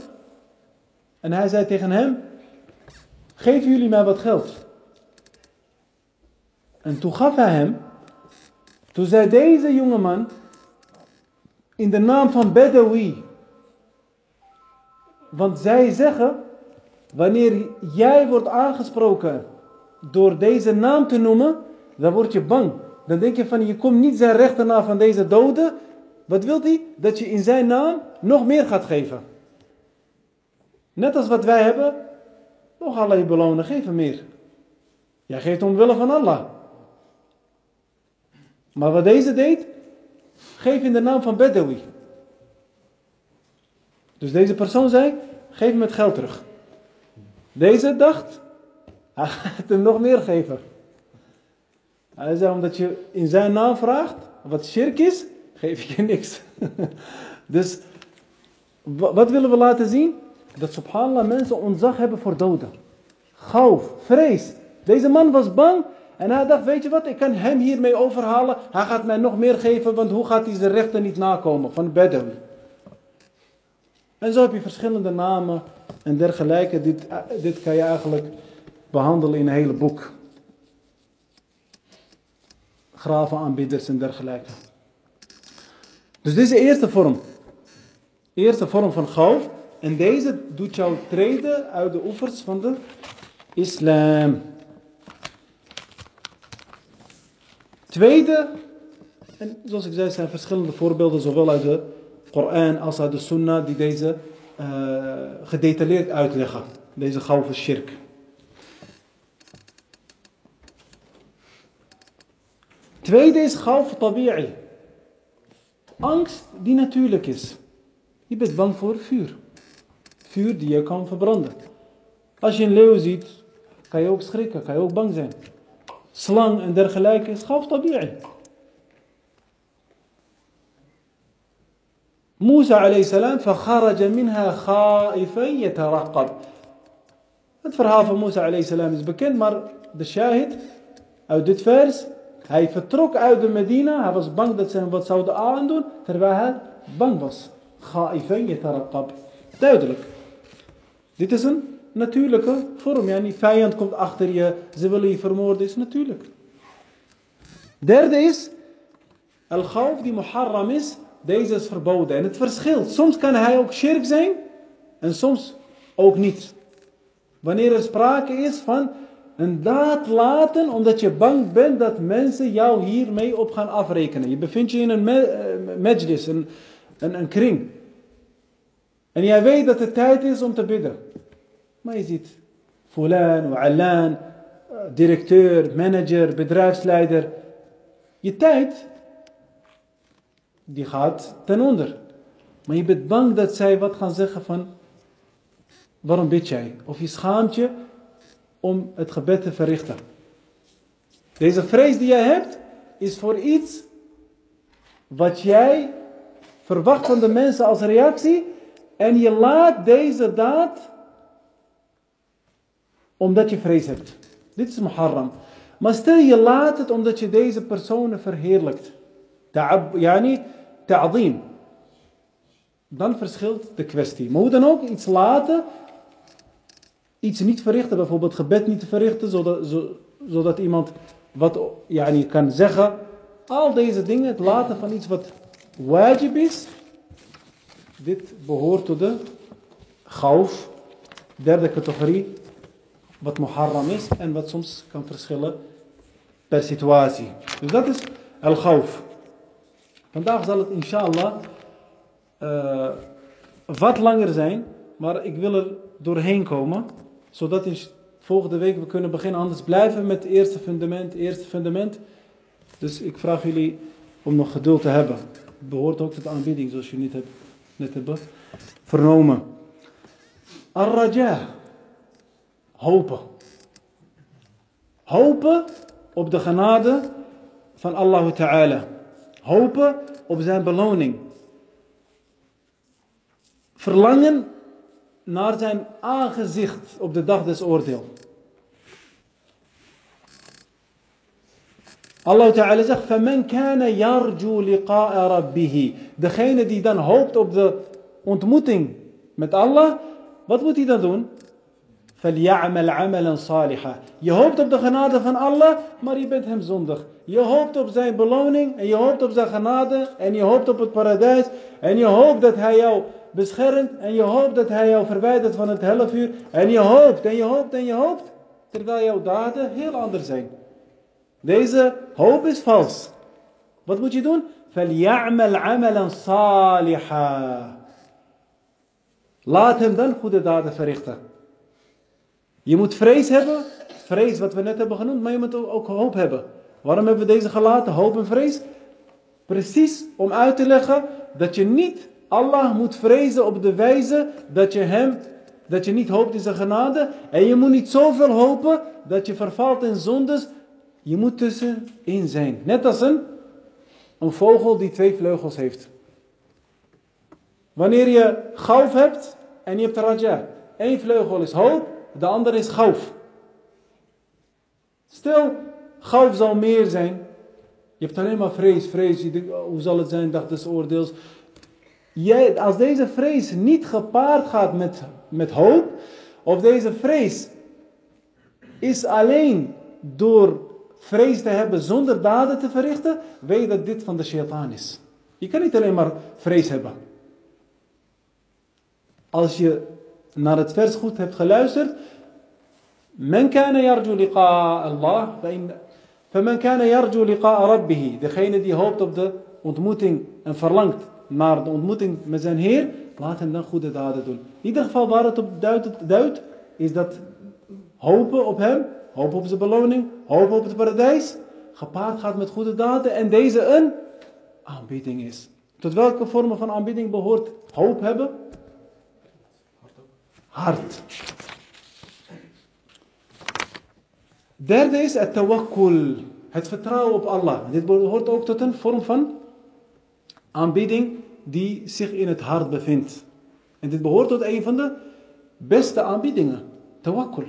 en hij zei tegen hem: Geven jullie mij wat geld? En toen gaf hij hem. Toen zei deze jonge man: In de naam van Bedawi. Want zij zeggen: Wanneer jij wordt aangesproken door deze naam te noemen, dan word je bang. Dan denk je van, je komt niet zijn rechterna van deze dode. Wat wil hij? Dat je in zijn naam nog meer gaat geven. Net als wat wij hebben. Nog Allah je belonen, geef hem meer. Jij geeft omwille van Allah. Maar wat deze deed, geef in de naam van Bedawi. Dus deze persoon zei, geef hem het geld terug. Deze dacht, hij gaat hem nog meer geven. Hij zei, omdat je in zijn naam vraagt, wat shirk is, geef ik je niks. dus, wat willen we laten zien? Dat subhanallah mensen ontzag hebben voor doden. Gauw, vrees. Deze man was bang en hij dacht, weet je wat, ik kan hem hiermee overhalen. Hij gaat mij nog meer geven, want hoe gaat hij zijn rechten niet nakomen van Bedawi? En zo heb je verschillende namen en dergelijke. Dit, dit kan je eigenlijk behandelen in een hele boek. Gravenaanbidders en dergelijke. Dus dit is de eerste vorm. Eerste vorm van gauw. En deze doet jou treden uit de oevers van de islam. Tweede, en zoals ik zei, zijn verschillende voorbeelden, zowel uit de Koran als uit de Sunnah, die deze uh, gedetailleerd uitleggen. Deze gouden shirk. Tweede is gauw tabi'i Angst die natuurlijk is. Je bent bang voor vuur. Vuur die je kan verbranden. Als je een leeuw ziet, kan je ook schrikken, kan je ook bang zijn. Slang en dergelijke is gauw tabi'i. Musa alayhi salam, فخرج منها خائفا يترقب. Het verhaal van Musa alayhi salam is bekend, maar de shahid uit dit vers, hij vertrok uit de Medina. Hij was bang dat ze hem wat zouden aandoen. Terwijl hij bang was. Ga'ifen yetaraqab. Duidelijk. Dit is een natuurlijke vorm. Ja, die vijand komt achter je. Ze willen je vermoorden. Is natuurlijk. Derde is. Al-Khawf die Muharram is. Deze is verboden. En het verschilt. Soms kan hij ook shirk zijn. En soms ook niet. Wanneer er sprake is van een daad laten omdat je bang bent dat mensen jou hiermee op gaan afrekenen. Je bevindt je in een majlis, een, een, een kring. En jij weet dat het tijd is om te bidden. Maar je ziet fulan, alan, directeur, manager, bedrijfsleider. Je tijd die gaat ten onder. Maar je bent bang dat zij wat gaan zeggen van, waarom bid jij? Of je schaamt je om het gebed te verrichten. Deze vrees die jij hebt, is voor iets wat jij verwacht van de mensen als reactie. En je laat deze daad omdat je vrees hebt. Dit is muharram. Maar stel je laat het omdat je deze personen verheerlijkt. Yani, ta'zim. Dan verschilt de kwestie. Maar hoe dan ook, iets laten, iets niet verrichten, bijvoorbeeld gebed niet verrichten, zodat, zodat iemand wat yani, kan zeggen. Al deze dingen, het laten van iets wat wajib is, dit behoort tot de gauf, derde categorie, wat muharram is en wat soms kan verschillen per situatie. Dus dat is al-gauf. Vandaag zal het inshallah uh, wat langer zijn, maar ik wil er doorheen komen, zodat in volgende week we kunnen beginnen. Anders blijven we met het eerste fundament, eerste fundament. Dus ik vraag jullie om nog geduld te hebben. Het behoort ook tot de aanbieding, zoals jullie net, net hebben vernomen. Ar-raja. Hopen. Hopen op de genade van Allah Ta'ala. Hopen op zijn beloning. Verlangen naar zijn aangezicht op de dag des oordeel. Allah Ta'ala zegt, فَمَنْ كَانَ يَرْجُو لِقَاءَ رَبِّهِ Degene die dan hoopt op de ontmoeting met Allah, wat moet hij dan doen? فَلْيَعْمَلْ عَمَلًا صَالِحًا Je hoopt op de genade van Allah, maar je bent hem zondig. Je hoopt op zijn beloning en je hoopt op zijn genade en je hoopt op het paradijs en je hoopt dat hij jou beschermt en je hoopt dat hij jou verwijdert van het helfuur en je hoopt en je hoopt en je hoopt, terwijl jouw daden heel anders zijn. Deze hoop is vals. Wat moet je doen? فَلْيَعْمَلْ عَمَلًا صَالِحًا Laat hem dan goede daden verrichten. Je moet vrees hebben, vrees wat we net hebben genoemd, maar je moet ook hoop hebben. Waarom hebben we deze gelaten, hoop en vrees? Precies om uit te leggen dat je niet Allah moet vrezen op de wijze dat je hem, dat je niet hoopt in zijn genade. En je moet niet zoveel hopen dat je vervalt in zondes. Je moet tussenin zijn. Net als een, een vogel die twee vleugels heeft. Wanneer je gauf hebt en je hebt raja. Eén vleugel is hoop, de andere is gauf. Stel, gauf zal meer zijn. Je hebt alleen maar vrees, vrees. Oh, hoe zal het zijn, dag des oordeels Jij, als deze vrees niet gepaard gaat met, met hoop, of deze vrees is alleen door vrees te hebben zonder daden te verrichten, weet je dat dit van de shaitaan is. Je kan niet alleen maar vrees hebben. Als je naar het vers goed hebt geluisterd, men kana yarju liqa Allah, فمن كان يرجو لقاء ربه, degene die hoopt op de ontmoeting en verlangt naar de ontmoeting met zijn Heer, laat hem dan goede daden doen. In ieder geval waar het op duidt, is dat hopen op hem, hopen op zijn beloning, hopen op het paradijs, gepaard gaat met goede daden en deze een aanbieding is. Tot welke vormen van aanbieding behoort hoop hebben? Hart. Derde is het tawakkul, het vertrouwen op Allah. Dit behoort ook tot een vorm van aanbidding die zich in het hart bevindt. En dit behoort tot een van de beste aanbiedingen. Tawakkul.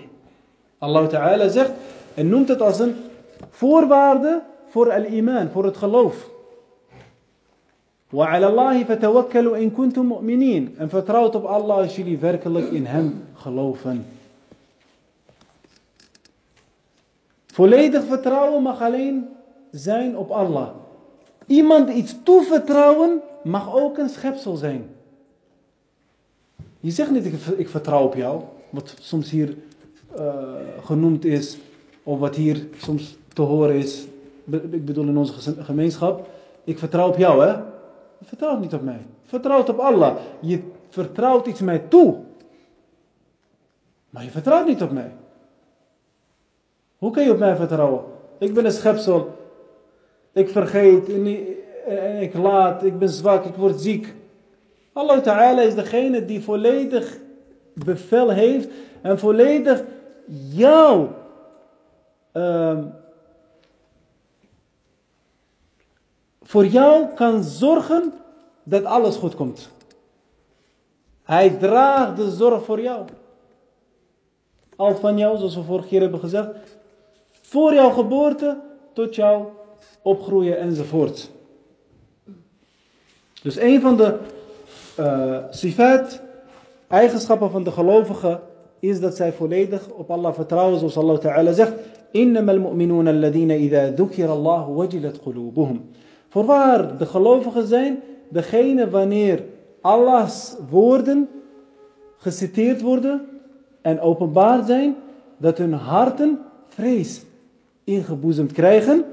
Allah Ta'ala zegt en noemt het als een voorwaarde voor al-iman, voor het geloof. وعلى الله فتوكلوا إن كنتم مؤمنين. En vertrouwt op Allah als jullie werkelijk in hem geloven. Volledig vertrouwen mag alleen zijn op Allah. Iemand iets toevertrouwen mag ook een schepsel zijn. Je zegt niet, ik, ik vertrouw op jou, wat soms hier uh, genoemd is, of wat hier soms te horen is, ik bedoel in onze gemeenschap. Ik vertrouw op jou, hè? Je vertrouwt niet op mij. Je vertrouwt op Allah. Je vertrouwt iets mij toe. Maar je vertrouwt niet op mij. Hoe kun je op mij vertrouwen? Ik ben een schepsel. Ik vergeet, ik laat, ik ben zwak, ik word ziek. Allah Ta'ala is degene die volledig bevel heeft en volledig jou uh, voor jou kan zorgen dat alles goed komt. Hij draagt de zorg voor jou. Al van jou, zoals we vorige keer hebben gezegd, voor jouw geboorte tot jouw opgroeien enzovoort. Dus een van de uh, sifat, eigenschappen van de gelovigen, is dat zij volledig op Allah vertrouwen, zoals Allah Ta'ala zegt. إنما المؤمنون الذين إذا ذكر الله وجلت قلوبهم. Voorwaar, de gelovigen zijn degene wanneer Allahs woorden geciteerd worden en openbaar zijn, dat hun harten vrees ingeboezemd krijgen.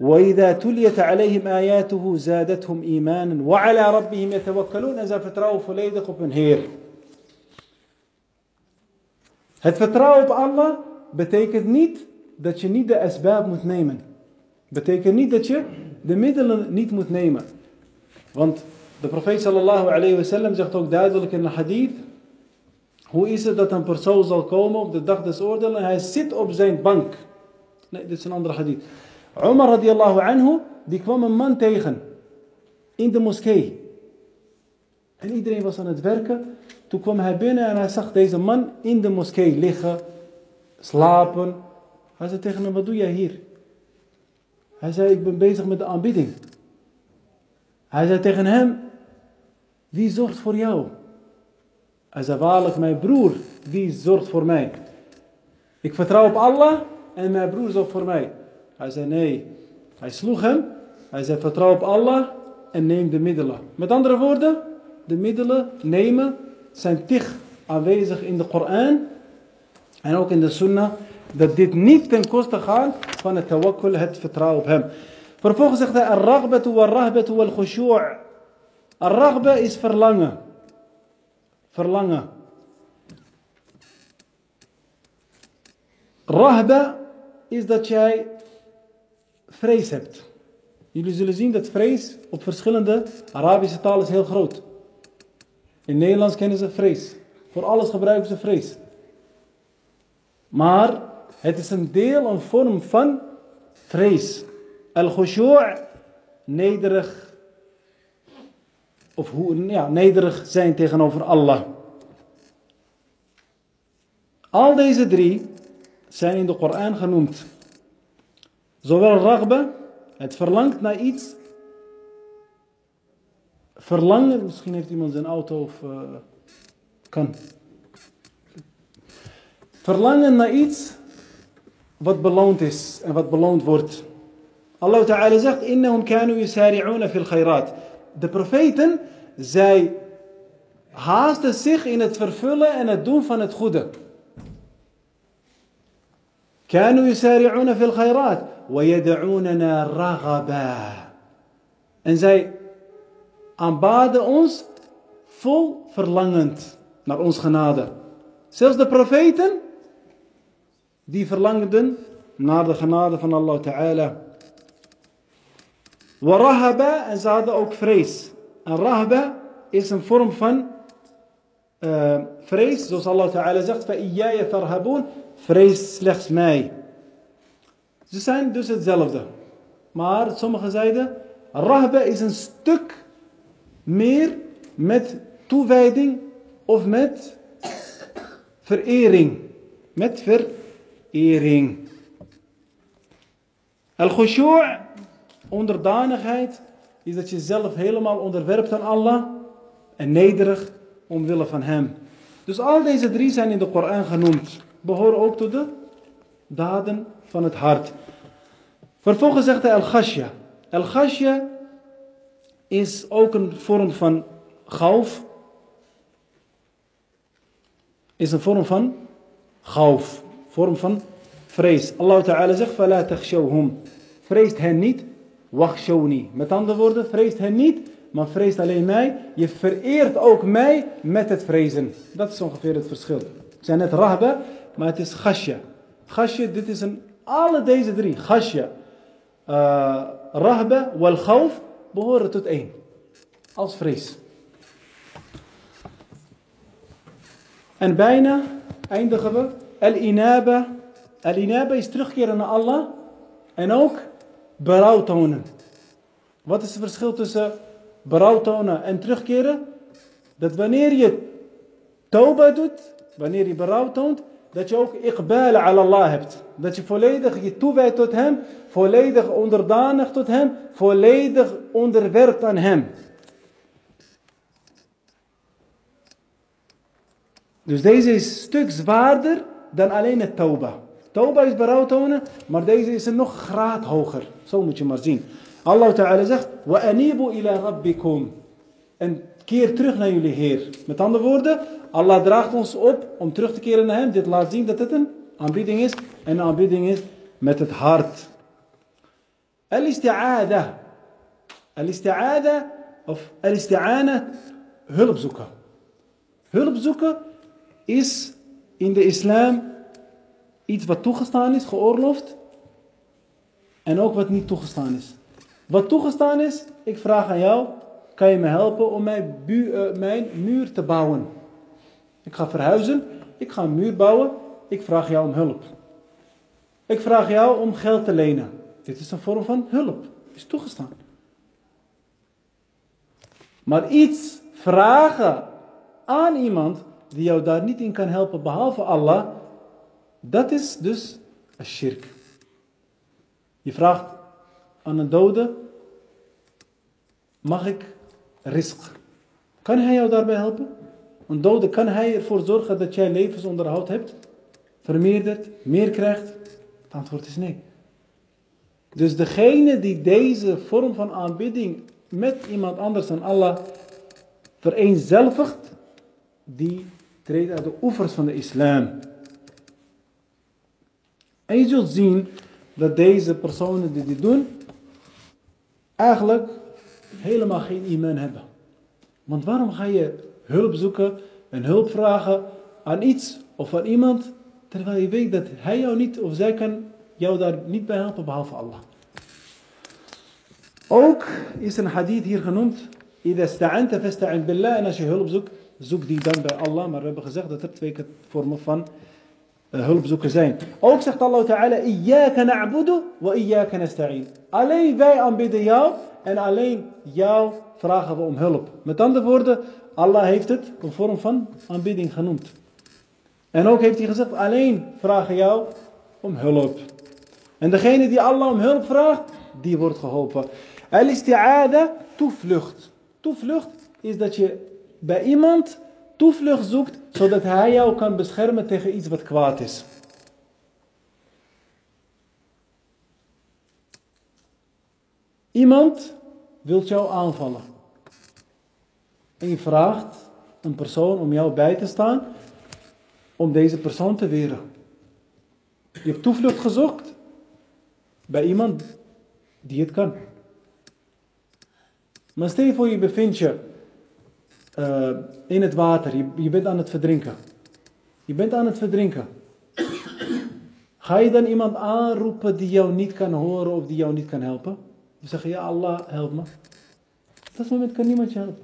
وإذا تليت عليهم آياته زادتهم إيمانا وعلى ربهم يتوكلون. إذا فتراو فليدق بنهير هذا فتراو بالله بتأكد نيت دتش نيت الأسباب متنيما بتأكد نيت دتش دميدل نيت متنيما want the prophet صلى الله عليه وسلم zegt ook duidelijk in de hadith hoe is het dat een persoon zal komen op de dag des oordeels en hij zit op zijn bank nee dit is een andere hadith Umar radiallahu anhu, die kwam een man tegen. In de moskee. En iedereen was aan het werken. Toen kwam hij binnen en hij zag deze man in de moskee liggen, slapen. Hij zei tegen hem, wat doe jij hier? Hij zei, ik ben bezig met de aanbidding. Hij zei tegen hem, wie zorgt voor jou? Hij zei, waarlijk mijn broer, wie zorgt voor mij? Ik vertrouw op Allah en mijn broer zorgt voor mij. Hij zei, nee. Hij sloeg hem. Hij zei, vertrouw op Allah en neem de middelen. Met andere woorden, de middelen nemen zijn tig aanwezig in de Koran en ook in de Sunnah. Dat dit niet ten koste gaat van het tawakkul, het vertrouwen op hem. Vervolgens zegt hij, ar-raghbatu wal-rahbatu Ar-raghba is verlangen. Verlangen. Rahba is dat jij vrees hebt. Jullie zullen zien dat vrees op verschillende Arabische talen is heel groot. In Nederlands kennen ze vrees. Voor alles gebruiken ze vrees. Maar het is een deel, een vorm van vrees. Al-khushu' nederig. Of hoe, ja, nederig zijn tegenover Allah. Al deze drie zijn in de Koran genoemd. Zowel raghba, het verlangt naar iets. Verlangen, misschien heeft iemand zijn auto of uh, kan. Verlangen naar iets wat beloond is en wat beloond wordt. Allah Ta'ala zegt, innahum kanu yusari'una fil khairat. De profeten, zij haasten zich in het vervullen en het doen van het goede. كانوا يسارعون في الخيرات ويدعوننا رغبا En zij aanbaden ons vol verlangend naar ons genade. Zelfs de profeten, die verlangden naar de genade van Allah Ta'ala. Warahaba, en ze hadden ook vrees. En rahba is een vorm van uh, vrees, zoals Allah Ta'ala zegt, فَإِيَّايَ فَارْهَبُونَ Vrees slechts mij. Ze zijn dus hetzelfde. Maar sommigen zeiden, rahba is een stuk meer met toewijding of met verering. Met verering. Al-khushu' onderdanigheid is dat je zelf helemaal onderwerpt aan Allah en nederig omwille van hem. Dus al deze drie zijn in de Koran genoemd Behoren ook tot de daden van het hart. Vervolgens zegt hij al-khashya. Al-khashya is ook een vorm van gauf. Is een vorm van gauf. Vorm van vrees. Allah Ta'ala zegt, فَلَا تَخْشَوْهُمْ Vreest hen niet, wakhshawni. Met andere woorden, vreest hen niet, maar vreest alleen mij. Je vereert ook mij met het vrezen. Dat is ongeveer het verschil. Het zijn net rahba, maar het is khashya. Khashya, dit is een, alle deze drie, khashya, uh, rahba, wal khawf, behoren tot één. Als vrees. En bijna eindigen we, al-inaba. Al-inaba is terugkeren naar Allah en ook berouw tonen. Wat is het verschil tussen berouw tonen en terugkeren? Dat wanneer je tauba doet, wanneer je berouw toont, dat je ook iqbal ala Allah hebt. Dat je volledig je toewijdt tot hem, volledig onderdanig tot hem, volledig onderwerpt aan hem. Dus deze is een stuk zwaarder dan alleen het tauba. Tauba is berouw tonen, maar deze is een nog graad hoger. Zo moet je maar zien. Allah Ta'ala zegt, wa ila rabbikum. En keer terug naar jullie Heer. Met andere woorden, Allah draagt ons op om terug te keren naar Hem. Dit laat zien dat het een aanbieding is. En een aanbieding is met het hart. Al-isti'ada. Al-isti'ada of al-isti'ana, hulp zoeken. Hulp zoeken is in de islam iets wat toegestaan is, geoorloofd. En ook wat niet toegestaan is. Wat toegestaan is, ik vraag aan jou, kan je me helpen om mijn, uh, mijn muur te bouwen? Ik ga verhuizen, ik ga een muur bouwen, ik vraag jou om hulp. Ik vraag jou om geld te lenen. Dit is een vorm van hulp, is toegestaan. Maar iets vragen aan iemand die jou daar niet in kan helpen behalve Allah, dat is dus een shirk. Je vraagt aan een dode, mag ik risk? Kan hij jou daarbij helpen? Een dode, kan hij ervoor zorgen dat jij levensonderhoud hebt? Vermeerdert, meer krijgt? Het antwoord is nee. Dus degene die deze vorm van aanbidding met iemand anders dan Allah vereenzelvigt, die treedt uit de oevers van de islam. En je zult zien dat deze personen die dit doen, eigenlijk helemaal geen iman hebben. Want waarom ga je hulp zoeken en hulp vragen aan iets of aan iemand, terwijl je weet dat hij jou niet of zij kan jou daar niet bij helpen behalve Allah. Ook is een hadith hier genoemd, billah, en als je hulp zoekt, zoek die dan bij Allah. Maar we hebben gezegd dat er twee vormen van uh, hulp zoeken zijn. Ook zegt Allah Ta'ala. Alleen wij aanbidden jou en alleen jou vragen we om hulp. Met andere woorden, Allah heeft het een vorm van aanbidding genoemd. En ook heeft hij gezegd, alleen vragen jou om hulp. En degene die Allah om hulp vraagt, die wordt geholpen. Al-isti'ada, toevlucht. Toevlucht is dat je bij iemand toevlucht zoekt, zodat hij jou kan beschermen tegen iets wat kwaad is. Iemand wilt jou aanvallen. En je vraagt een persoon om jou bij te staan om deze persoon te weren. Je hebt toevlucht gezocht bij iemand die het kan. Maar stel je voor je bevindt je uh, in het water, je, je bent aan het verdrinken. Je bent aan het verdrinken. Ga je dan iemand aanroepen die jou niet kan horen of die jou niet kan helpen? We zeggen, ja Allah, help me. Op dat moment kan niemand je helpen.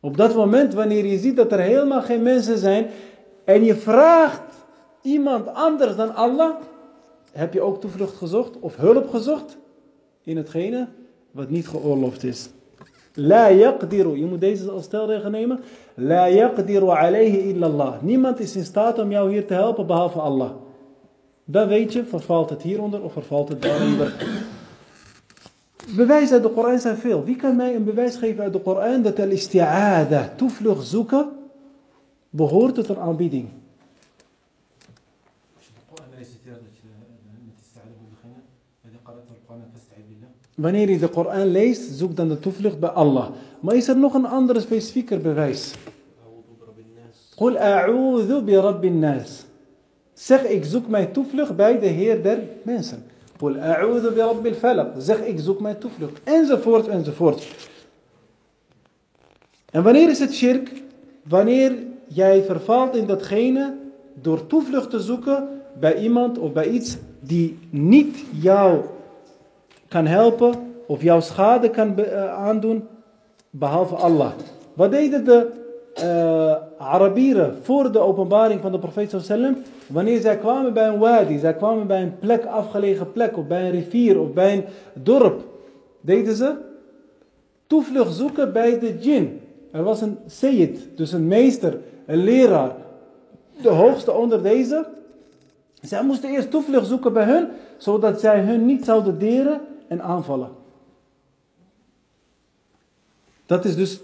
Op dat moment, wanneer je ziet dat er helemaal geen mensen zijn en je vraagt iemand anders dan Allah, heb je ook toevlucht gezocht of hulp gezocht in hetgene wat niet geoorloofd is. La yaqdiru, je moet deze als stelregel nemen. La yaqdiru alayhi illallah. Niemand is in staat om jou hier te helpen behalve Allah. Dan weet je, vervalt het hieronder of vervalt het daaronder. Bewijzen uit de Koran zijn veel. Wie kan mij een bewijs geven uit de Koran dat al-isti'ada, toevlucht zoeken, behoort tot een aanbieding? Wanneer je de Koran leest, zoek dan de toevlucht bij Allah. Maar is er nog een andere specifieker bewijs? Qul a'udhu bi rabbin nas. Zeg ik zoek mijn toevlucht bij de Heer der mensen. Zeg ik zoek mijn toevlucht. Enzovoort, enzovoort. En wanneer is het shirk? Wanneer jij vervalt in datgene door toevlucht te zoeken bij iemand of bij iets die niet jou kan helpen of jouw schade kan uh, aandoen, behalve Allah. Wat deden de uh, Arabieren voor de openbaring van de profeet sallam? Wanneer zij kwamen bij een wadi, zij kwamen bij een plek, afgelegen plek, of bij een rivier, of bij een dorp, deden ze toevlucht zoeken bij de jinn. Er was een sayyid, dus een meester, een leraar, de hoogste onder deze. Zij moesten eerst toevlucht zoeken bij hun, zodat zij hun niet zouden deren en aanvallen. Dat is dus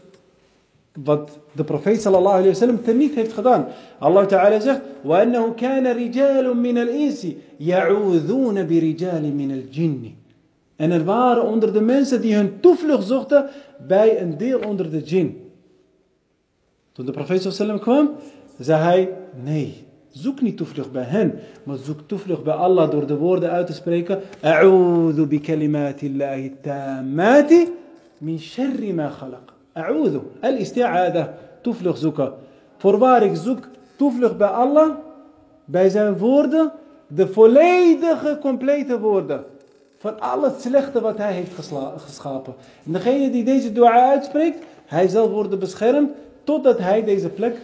wat de profeet sallallahu alayhi wa sallam teniet heeft gedaan. Allah ta'ala zegt, وَأَنَّهُ كَانَ رِجَالٌ مِنَ الْإِنسِ يَعُوذُونَ بِرِجَالٍ مِنَ الْجِنِّ En er waren onder de mensen die hun toevlucht zochten bij een deel onder de jinn. Toen de profeet sallallahu alayhi wa sallam kwam, zei hij, nee, Zoek niet toevlucht bij hen, maar zoek toevlucht bij Allah door de woorden uit te spreken. A'udhu bi kalimatillahi tammati min sharri ma khalaq. A'udhu, al-isti'ada, toevlucht zoeken. Voorwaar ik zoek toevlucht bij Allah, bij zijn woorden, de volledige, complete woorden. Van al het slechte wat hij heeft geschapen. En degene die deze dua uitspreekt, hij zal worden beschermd totdat hij deze plek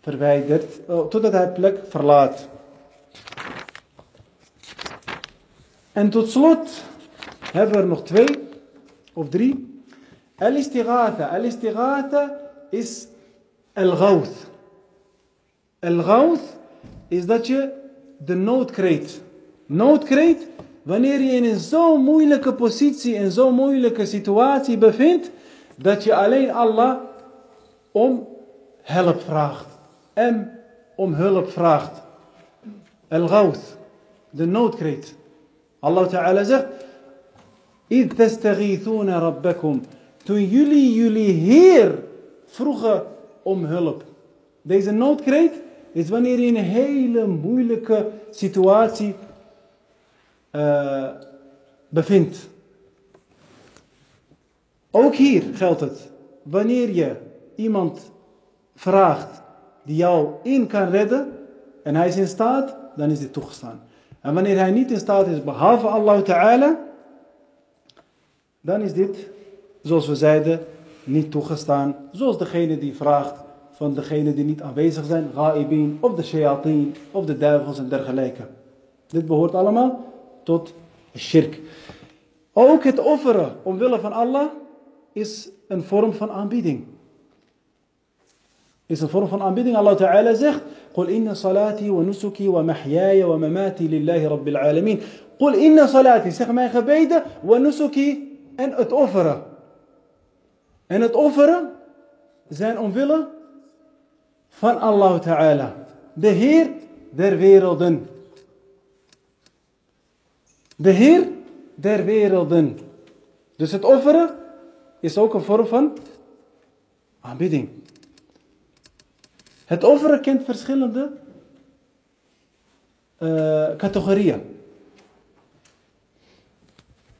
verwijdert, oh, totdat hij plek verlaat. En tot slot hebben we er nog twee of drie. Al-istighatha. Al-istighatha is al-ghawth. Al-ghawth is dat je de noodkreet. Noodkreet Wanneer je in zo'n moeilijke positie, in zo'n moeilijke situatie bevindt, dat je alleen Allah om help vraagt. En om hulp vraagt. Al-Ghawth, de noodkreet. Allah Ta'ala zegt, إِذْ تَسْتَغِيثُونَ رَبَّكُمْ toen jullie jullie Heer vroegen om hulp. Deze noodkreet is wanneer je in een hele moeilijke situatie uh, bevindt. Ook hier geldt het. Wanneer je iemand vraagt die jou in kan redden en hij is in staat, dan is dit toegestaan. En wanneer hij niet in staat is, behalve Allah Ta'ala, dan is dit, zoals we zeiden, niet toegestaan. Zoals degene die vraagt van degene die niet aanwezig zijn, ghaibin, of de shayateen, of de duivels en dergelijke. Dit behoort allemaal tot shirk. Ook het offeren omwille van Allah is een vorm van aanbieding. Is een vorm van aanbieding. Allah Ta'ala zegt: قل إن صلاتي ونسكي ومحياي ومماتي لله رب العالمين. قل إن صلاتي, zeg mijn gebeden, ونسكي en het offeren. En het offeren zijn omwille van Allah Ta'ala. De Heer der werelden. De Heer der werelden. Dus het offeren is ook een vorm van aanbidding. Het offeren kent verschillende uh, categorieën.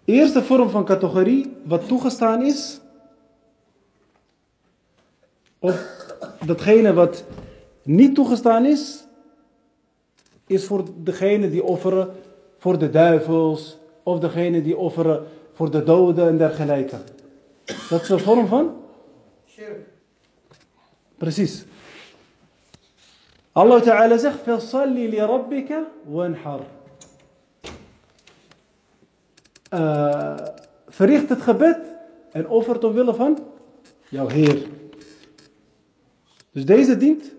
Eerste vorm van categorie wat toegestaan is, of datgene wat niet toegestaan is, is voor degene die offeren voor de duivels, of degene die offeren voor de doden en dergelijke. Dat is een vorm van? Shirk. Precies. Allah Ta'ala zegt, فَصَلِّ لِرَبِّكَ وَانْحَرْ uh, verricht het gebed en offert omwille van jouw Heer. Dus deze dient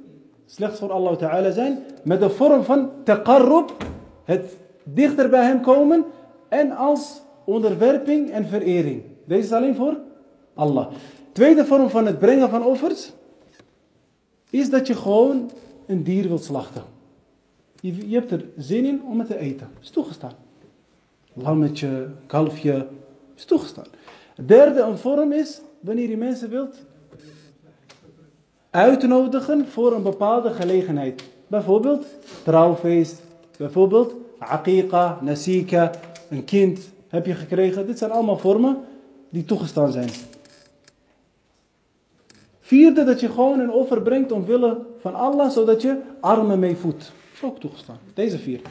slechts voor Allah Ta'ala zijn met de vorm van taqarrub, het dichter bij hem komen en als onderwerping en verering. Deze is alleen voor Allah. Tweede vorm van het brengen van offers is dat je gewoon een dier wilt slachten. Je, je hebt er zin in om het te eten. Is toegestaan lammetje, kalfje, is toegestaan. Derde een vorm is wanneer je mensen wilt uitnodigen voor een bepaalde gelegenheid. Bijvoorbeeld trouwfeest, bijvoorbeeld aqiqa, nasika, een kind heb je gekregen. Dit zijn allemaal vormen die toegestaan zijn. Vierde, dat je gewoon een offer brengt omwille van Allah, zodat je armen mee voedt. Is ook toegestaan. Deze vier.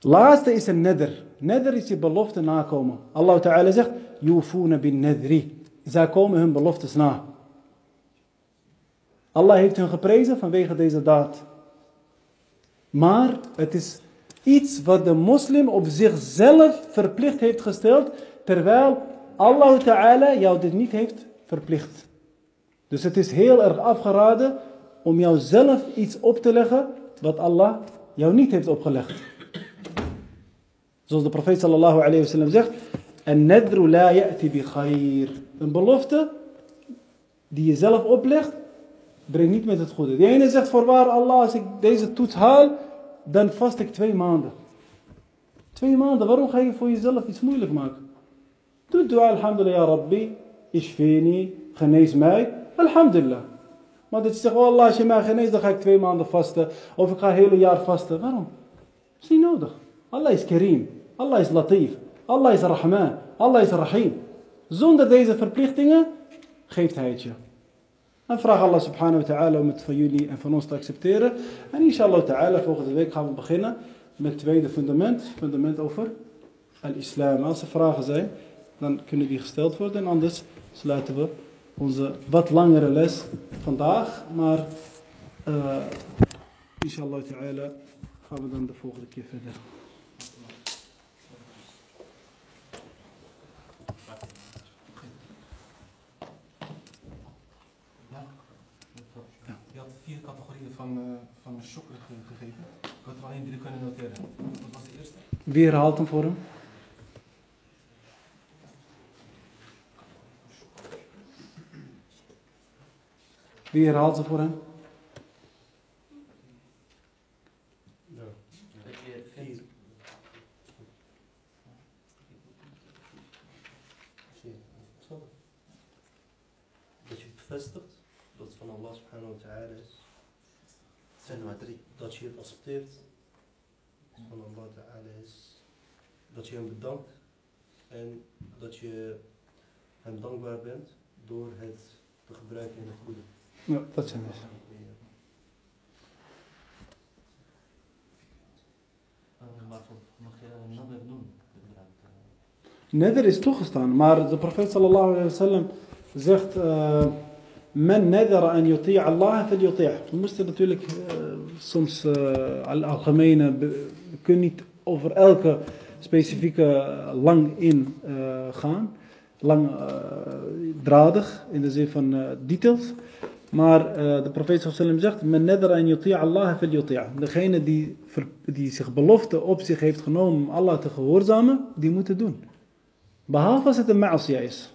Laatste is een neder. Neder is je belofte nakomen. Allah Ta'ala zegt, yufuna bin nedri. Zij komen hun beloftes na. Allah heeft hun geprezen vanwege deze daad. Maar het is iets wat de moslim op zichzelf verplicht heeft gesteld, terwijl Allah Ta'ala jou dit niet heeft verplicht. Dus het is heel erg afgeraden om jouzelf iets op te leggen wat Allah jou niet heeft opgelegd. Zoals de profeet sallallahu alayhi wa sallam zegt. En la ya'ti. Een belofte die je zelf oplegt, brengt niet met het goede. De ene zegt voorwaar Allah, als ik deze toets haal, dan vast ik twee maanden. Twee maanden, waarom ga je voor jezelf iets moeilijk maken? Doe dua alhamdulillah ya rabbi, ishfini, genees mij, alhamdulillah. Maar dat je zegt, oh Allah, als je mij geneest, dan ga ik twee maanden vasten. Of ik ga een hele jaar vasten. Waarom? Dat is niet nodig. Allah is kareem. Allah is latif. Allah is rahman. Allah is rahim. Zonder deze verplichtingen geeft hij het je. En vraag Allah subhanahu wa ta'ala om het van jullie en van ons te accepteren. En inshallah ta'ala, volgende week gaan we beginnen met het tweede fundament. Fundament over al-islam. Als er vragen zijn, dan kunnen die gesteld worden. En anders sluiten we onze wat langere les vandaag. Maar uh, inshallah ta'ala gaan we dan de volgende keer verder. van, uh, van de shocker gegeven. Ik had er alleen drie kunnen noteren. Wat was de eerste? Wie herhaalt hem voor hem? Wie herhaalt ze voor hem? Dat je het bevestigt Dat je het accepteert. Van Allah Ta'ala is. Dat je hem bedankt. En dat je hem dankbaar bent door het te gebruiken in het goede. Ja, dat zijn mensen. Neder is toegestaan, maar de profeet sallallahu alayhi wa sallam zegt... Uh, men nadara an yuti' Allah fal yuti'. We moesten natuurlijk eh, soms al algemene, we kunnen niet over elke specifieke lang in eh, gaan. Lang dradig in de zin van details. Maar de profeet sallam zegt: Men nadara an yuti' Allah fal yuti'. Degene die, die zich belofte op zich heeft genomen om Allah te gehoorzamen, die moet het doen. Behalve als het een ma'asiyah is.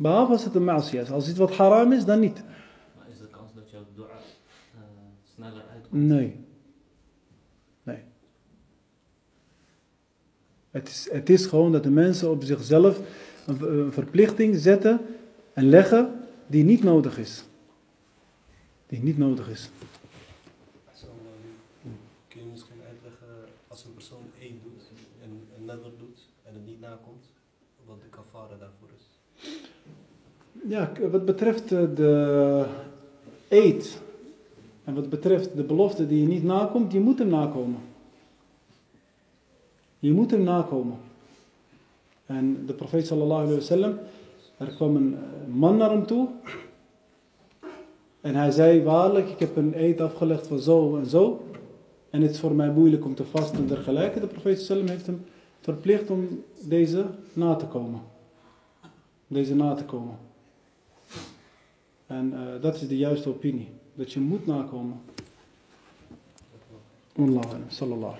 Behalve als het een ma'asiyah is. Als iets wat haram is, dan niet. Maar is de kans dat jouw dua eh, sneller uitkomt? Nee. Nee. Het is, het is gewoon dat de mensen op zichzelf een, een verplichting zetten en leggen die niet nodig is. Die niet nodig is. Assalamu Kun je misschien uitleggen als een persoon eet doet en een nether doet en het niet nakomt, wat de kafara daarvoor is? Ja, wat betreft eh, de eet en wat betreft de belofte die je niet nakomt, je moet hem nakomen. Je moet hem nakomen. En de profeet sallallahu alayhi wa sallam, er kwam een eh, man naar hem toe en hij zei waarlijk, ik heb een eet afgelegd van zo en zo en het is voor mij moeilijk om te vasten en dergelijke. De profeet sallam heeft hem verplicht om deze na te komen. Deze na te komen. En eh, dat is de juiste opinie. Dat je moet nakomen. Alam. Sallallahu.